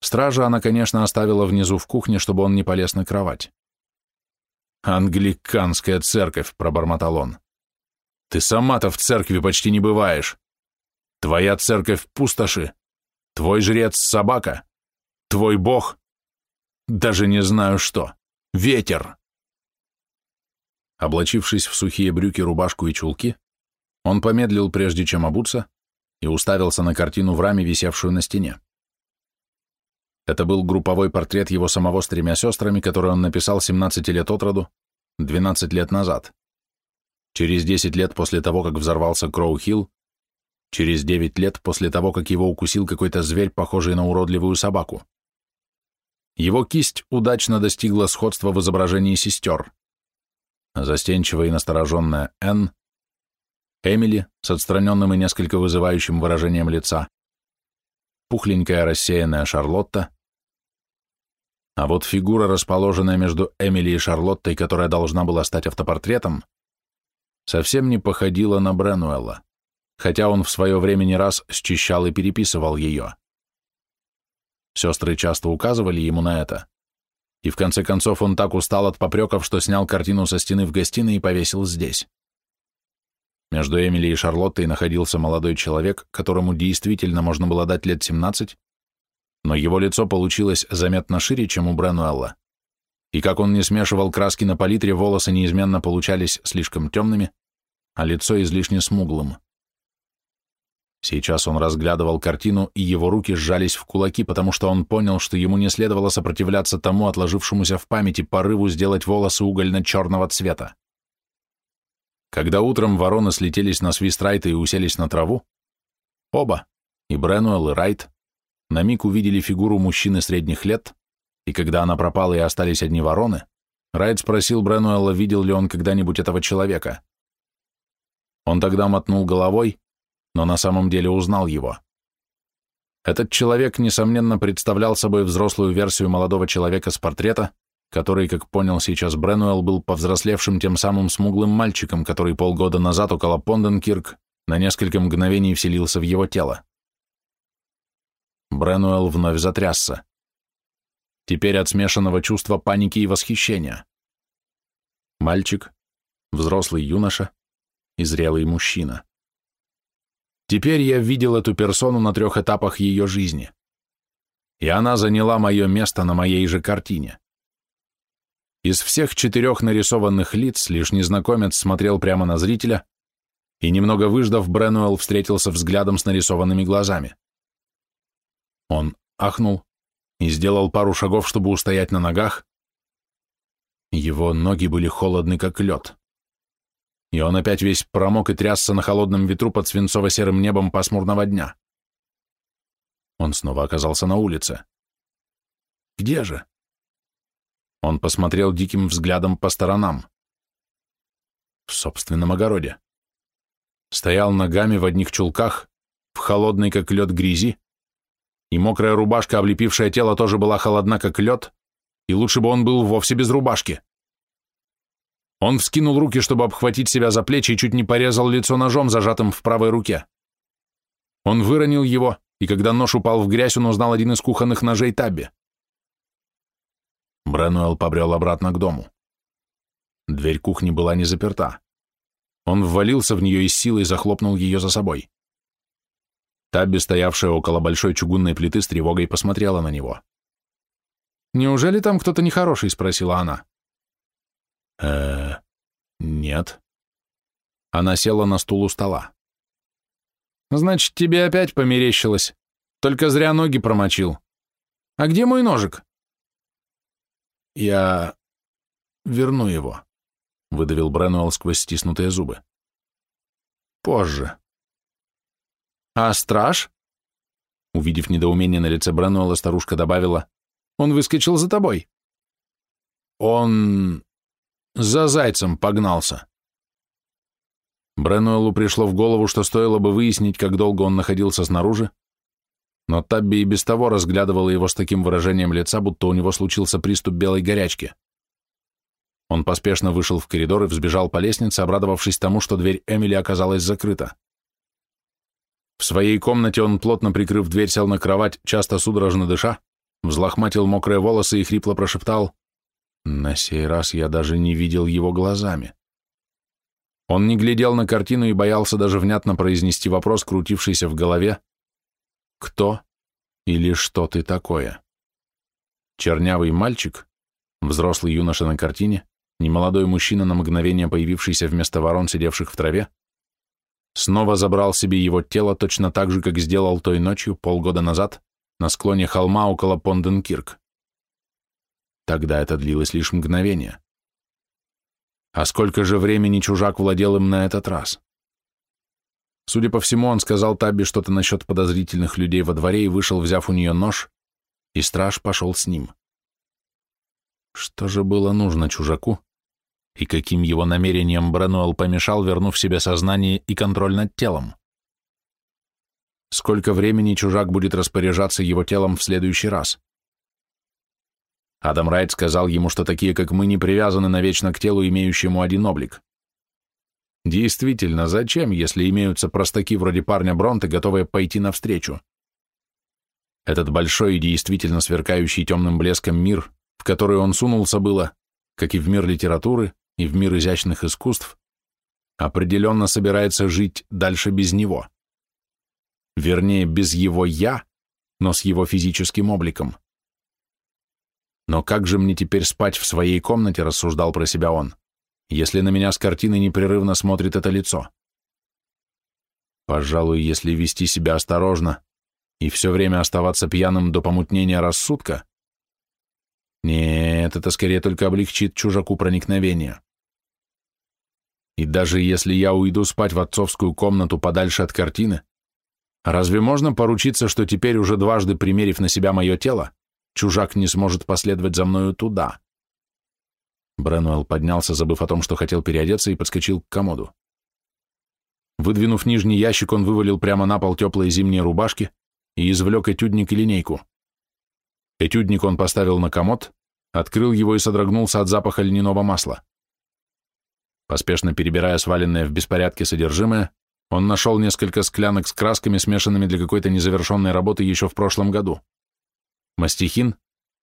Стража она, конечно, оставила внизу в кухне, чтобы он не полез на кровать. «Англиканская церковь», — пробормотал он. «Ты сама-то в церкви почти не бываешь. Твоя церковь — пустоши. Твой жрец — собака. Твой бог — даже не знаю что. Ветер». Облачившись в сухие брюки, рубашку и чулки, он помедлил, прежде чем обуться, и уставился на картину в раме, висевшую на стене. Это был групповой портрет его самого с тремя сестрами, который он написал 17 лет от роду, 12 лет назад. Через 10 лет после того, как взорвался Кроу-Хилл, через 9 лет после того, как его укусил какой-то зверь, похожий на уродливую собаку. Его кисть удачно достигла сходства в изображении сестер застенчивая и настороженная Энн, Эмили с отстраненным и несколько вызывающим выражением лица, пухленькая рассеянная Шарлотта, а вот фигура, расположенная между Эмили и Шарлоттой, которая должна была стать автопортретом, совсем не походила на Бренуэлла, хотя он в свое время не раз счищал и переписывал ее. Сестры часто указывали ему на это, и в конце концов он так устал от попреков, что снял картину со стены в гостиной и повесил здесь. Между Эмили и Шарлоттой находился молодой человек, которому действительно можно было дать лет 17, но его лицо получилось заметно шире, чем у Бренуэлла, и как он не смешивал краски на палитре, волосы неизменно получались слишком темными, а лицо излишне смуглым. Сейчас он разглядывал картину, и его руки сжались в кулаки, потому что он понял, что ему не следовало сопротивляться тому отложившемуся в памяти порыву сделать волосы угольно-черного цвета. Когда утром вороны слетелись на свист Райта и уселись на траву, оба, и Бренуэлл, и Райт, на миг увидели фигуру мужчины средних лет, и когда она пропала и остались одни вороны, Райт спросил Бренуэлла, видел ли он когда-нибудь этого человека. Он тогда мотнул головой, но на самом деле узнал его. Этот человек, несомненно, представлял собой взрослую версию молодого человека с портрета, который, как понял сейчас Бренуэлл, был повзрослевшим тем самым смуглым мальчиком, который полгода назад около Понденкирк на несколько мгновений вселился в его тело. Бренуэлл вновь затрясся. Теперь от смешанного чувства паники и восхищения. Мальчик, взрослый юноша и зрелый мужчина. Теперь я видел эту персону на трех этапах ее жизни. И она заняла мое место на моей же картине. Из всех четырех нарисованных лиц лишь незнакомец смотрел прямо на зрителя, и немного выждав, Бренуэлл встретился взглядом с нарисованными глазами. Он ахнул и сделал пару шагов, чтобы устоять на ногах. Его ноги были холодны, как лед и он опять весь промок и трясся на холодном ветру под свинцово-серым небом пасмурного дня. Он снова оказался на улице. Где же? Он посмотрел диким взглядом по сторонам. В собственном огороде. Стоял ногами в одних чулках, в холодной, как лед, грязи, и мокрая рубашка, облепившая тело, тоже была холодна, как лед, и лучше бы он был вовсе без рубашки. Он вскинул руки, чтобы обхватить себя за плечи, и чуть не порезал лицо ножом, зажатым в правой руке. Он выронил его, и когда нож упал в грязь, он узнал один из кухонных ножей Табби. Бренуэлл побрел обратно к дому. Дверь кухни была не заперта. Он ввалился в нее и с силой захлопнул ее за собой. Табби, стоявшая около большой чугунной плиты, с тревогой посмотрела на него. «Неужели там кто-то нехороший?» — спросила она э нет. Она села на стул у стола. Значит, тебе опять померещилось. Только зря ноги промочил. А где мой ножик? Я верну его, выдавил Бренуэлл сквозь стиснутые зубы. Позже. А страж? Увидев недоумение на лице Бренуэлла, старушка добавила, он выскочил за тобой. Он за зайцем погнался. Бренуэлу пришло в голову, что стоило бы выяснить, как долго он находился снаружи, но Табби и без того разглядывала его с таким выражением лица, будто у него случился приступ белой горячки. Он поспешно вышел в коридор и взбежал по лестнице, обрадовавшись тому, что дверь Эмили оказалась закрыта. В своей комнате он, плотно прикрыв дверь, сел на кровать, часто судорожно дыша, взлохматил мокрые волосы и хрипло прошептал на сей раз я даже не видел его глазами. Он не глядел на картину и боялся даже внятно произнести вопрос, крутившийся в голове «Кто или что ты такое?» Чернявый мальчик, взрослый юноша на картине, немолодой мужчина, на мгновение появившийся вместо ворон, сидевших в траве, снова забрал себе его тело точно так же, как сделал той ночью, полгода назад, на склоне холма около Понденкирк. Тогда это длилось лишь мгновение. А сколько же времени чужак владел им на этот раз? Судя по всему, он сказал Табби что-то насчет подозрительных людей во дворе и вышел, взяв у нее нож, и страж пошел с ним. Что же было нужно чужаку? И каким его намерением Бренуэлл помешал, вернув себе сознание и контроль над телом? Сколько времени чужак будет распоряжаться его телом в следующий раз? Адам Райт сказал ему, что такие, как мы, не привязаны навечно к телу, имеющему один облик. Действительно, зачем, если имеются простаки вроде парня Бронте, готовые пойти навстречу? Этот большой и действительно сверкающий темным блеском мир, в который он сунулся было, как и в мир литературы, и в мир изящных искусств, определенно собирается жить дальше без него. Вернее, без его «я», но с его физическим обликом. Но как же мне теперь спать в своей комнате, рассуждал про себя он, если на меня с картины непрерывно смотрит это лицо? Пожалуй, если вести себя осторожно и все время оставаться пьяным до помутнения рассудка, нет, это скорее только облегчит чужаку проникновение. И даже если я уйду спать в отцовскую комнату подальше от картины, разве можно поручиться, что теперь, уже дважды примерив на себя мое тело, чужак не сможет последовать за мною туда. Бренуэлл поднялся, забыв о том, что хотел переодеться, и подскочил к комоду. Выдвинув нижний ящик, он вывалил прямо на пол теплые зимние рубашки и извлек этюдник и линейку. Этюдник он поставил на комод, открыл его и содрогнулся от запаха льняного масла. Поспешно перебирая сваленное в беспорядке содержимое, он нашел несколько склянок с красками, смешанными для какой-то незавершенной работы еще в прошлом году. Мастихин,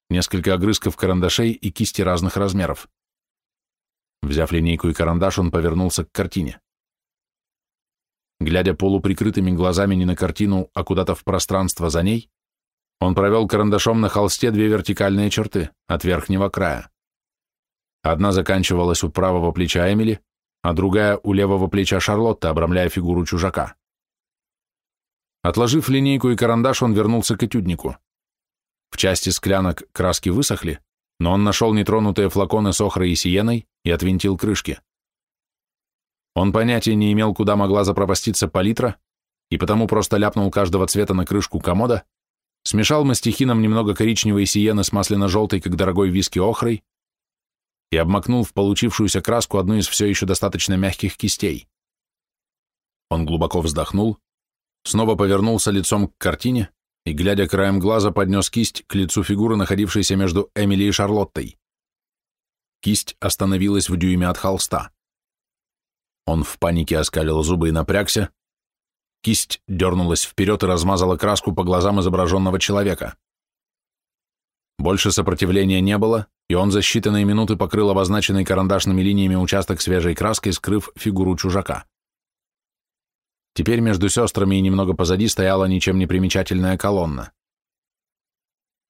несколько огрызков карандашей и кисти разных размеров. Взяв линейку и карандаш, он повернулся к картине. Глядя полуприкрытыми глазами не на картину, а куда-то в пространство за ней, он провел карандашом на холсте две вертикальные черты от верхнего края. Одна заканчивалась у правого плеча Эмили, а другая у левого плеча Шарлотты, обрамляя фигуру чужака. Отложив линейку и карандаш, он вернулся к этюднику. В части склянок краски высохли, но он нашел нетронутые флаконы с охрой и сиеной и отвинтил крышки. Он понятия не имел, куда могла запропаститься палитра, и потому просто ляпнул каждого цвета на крышку комода, смешал мастихином немного коричневой сиены с масляно-желтой, как дорогой виски охрой, и обмакнул в получившуюся краску одну из все еще достаточно мягких кистей. Он глубоко вздохнул, снова повернулся лицом к картине и, глядя краем глаза, поднес кисть к лицу фигуры, находившейся между Эмили и Шарлоттой. Кисть остановилась в дюйме от холста. Он в панике оскалил зубы и напрягся. Кисть дернулась вперед и размазала краску по глазам изображенного человека. Больше сопротивления не было, и он за считанные минуты покрыл обозначенный карандашными линиями участок свежей краской, скрыв фигуру чужака. Теперь между сестрами и немного позади стояла ничем не примечательная колонна.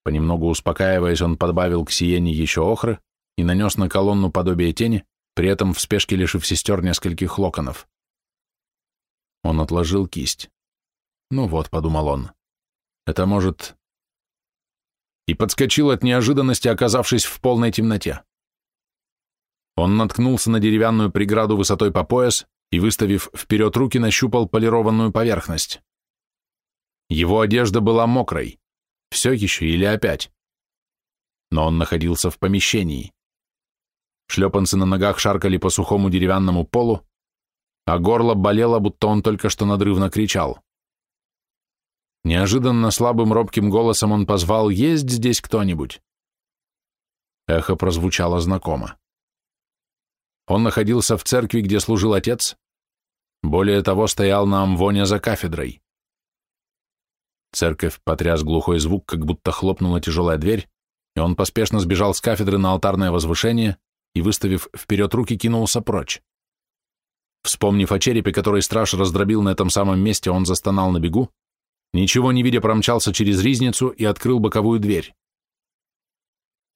Понемногу успокаиваясь, он подбавил к сиене еще охры, и нанес на колонну подобие тени, при этом в спешке лишив сестер нескольких локонов. Он отложил кисть. «Ну вот», — подумал он, — «это может...» И подскочил от неожиданности, оказавшись в полной темноте. Он наткнулся на деревянную преграду высотой по пояс и, выставив вперед руки, нащупал полированную поверхность. Его одежда была мокрой. Все еще или опять? Но он находился в помещении. Шлепанцы на ногах шаркали по сухому деревянному полу, а горло болело, будто он только что надрывно кричал. Неожиданно слабым робким голосом он позвал «Есть здесь кто-нибудь?» Эхо прозвучало знакомо. Он находился в церкви, где служил отец, более того, стоял на амвоне за кафедрой. Церковь потряс глухой звук, как будто хлопнула тяжелая дверь, и он поспешно сбежал с кафедры на алтарное возвышение, и, выставив вперед руки, кинулся прочь. Вспомнив о черепе, который страж раздробил на этом самом месте, он застонал на бегу, ничего не видя промчался через ризницу и открыл боковую дверь.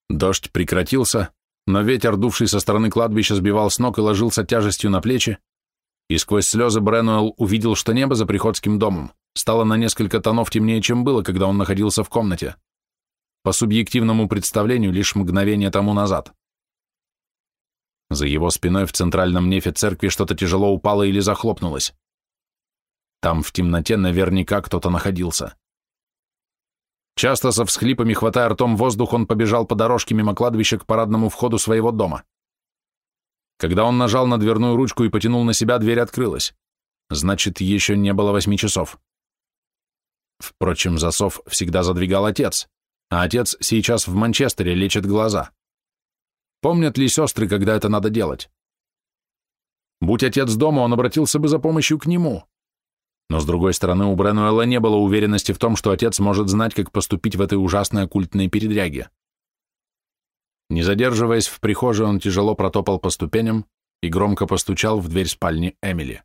Дождь прекратился, но ветер, дувший со стороны кладбища, сбивал с ног и ложился тяжестью на плечи, и сквозь слезы Бренуэлл увидел, что небо за приходским домом стало на несколько тонов темнее, чем было, когда он находился в комнате. По субъективному представлению, лишь мгновение тому назад. За его спиной в центральном нефе церкви что-то тяжело упало или захлопнулось. Там в темноте наверняка кто-то находился. Часто со всхлипами, хватая ртом воздух, он побежал по дорожке мимо кладбища к парадному входу своего дома. Когда он нажал на дверную ручку и потянул на себя, дверь открылась. Значит, еще не было восьми часов. Впрочем, засов всегда задвигал отец, а отец сейчас в Манчестере лечит глаза. Помнят ли сестры, когда это надо делать? Будь отец дома, он обратился бы за помощью к нему. Но, с другой стороны, у Бренуэлла не было уверенности в том, что отец может знать, как поступить в этой ужасной оккультной передряге. Не задерживаясь в прихожей, он тяжело протопал по ступеням и громко постучал в дверь спальни Эмили.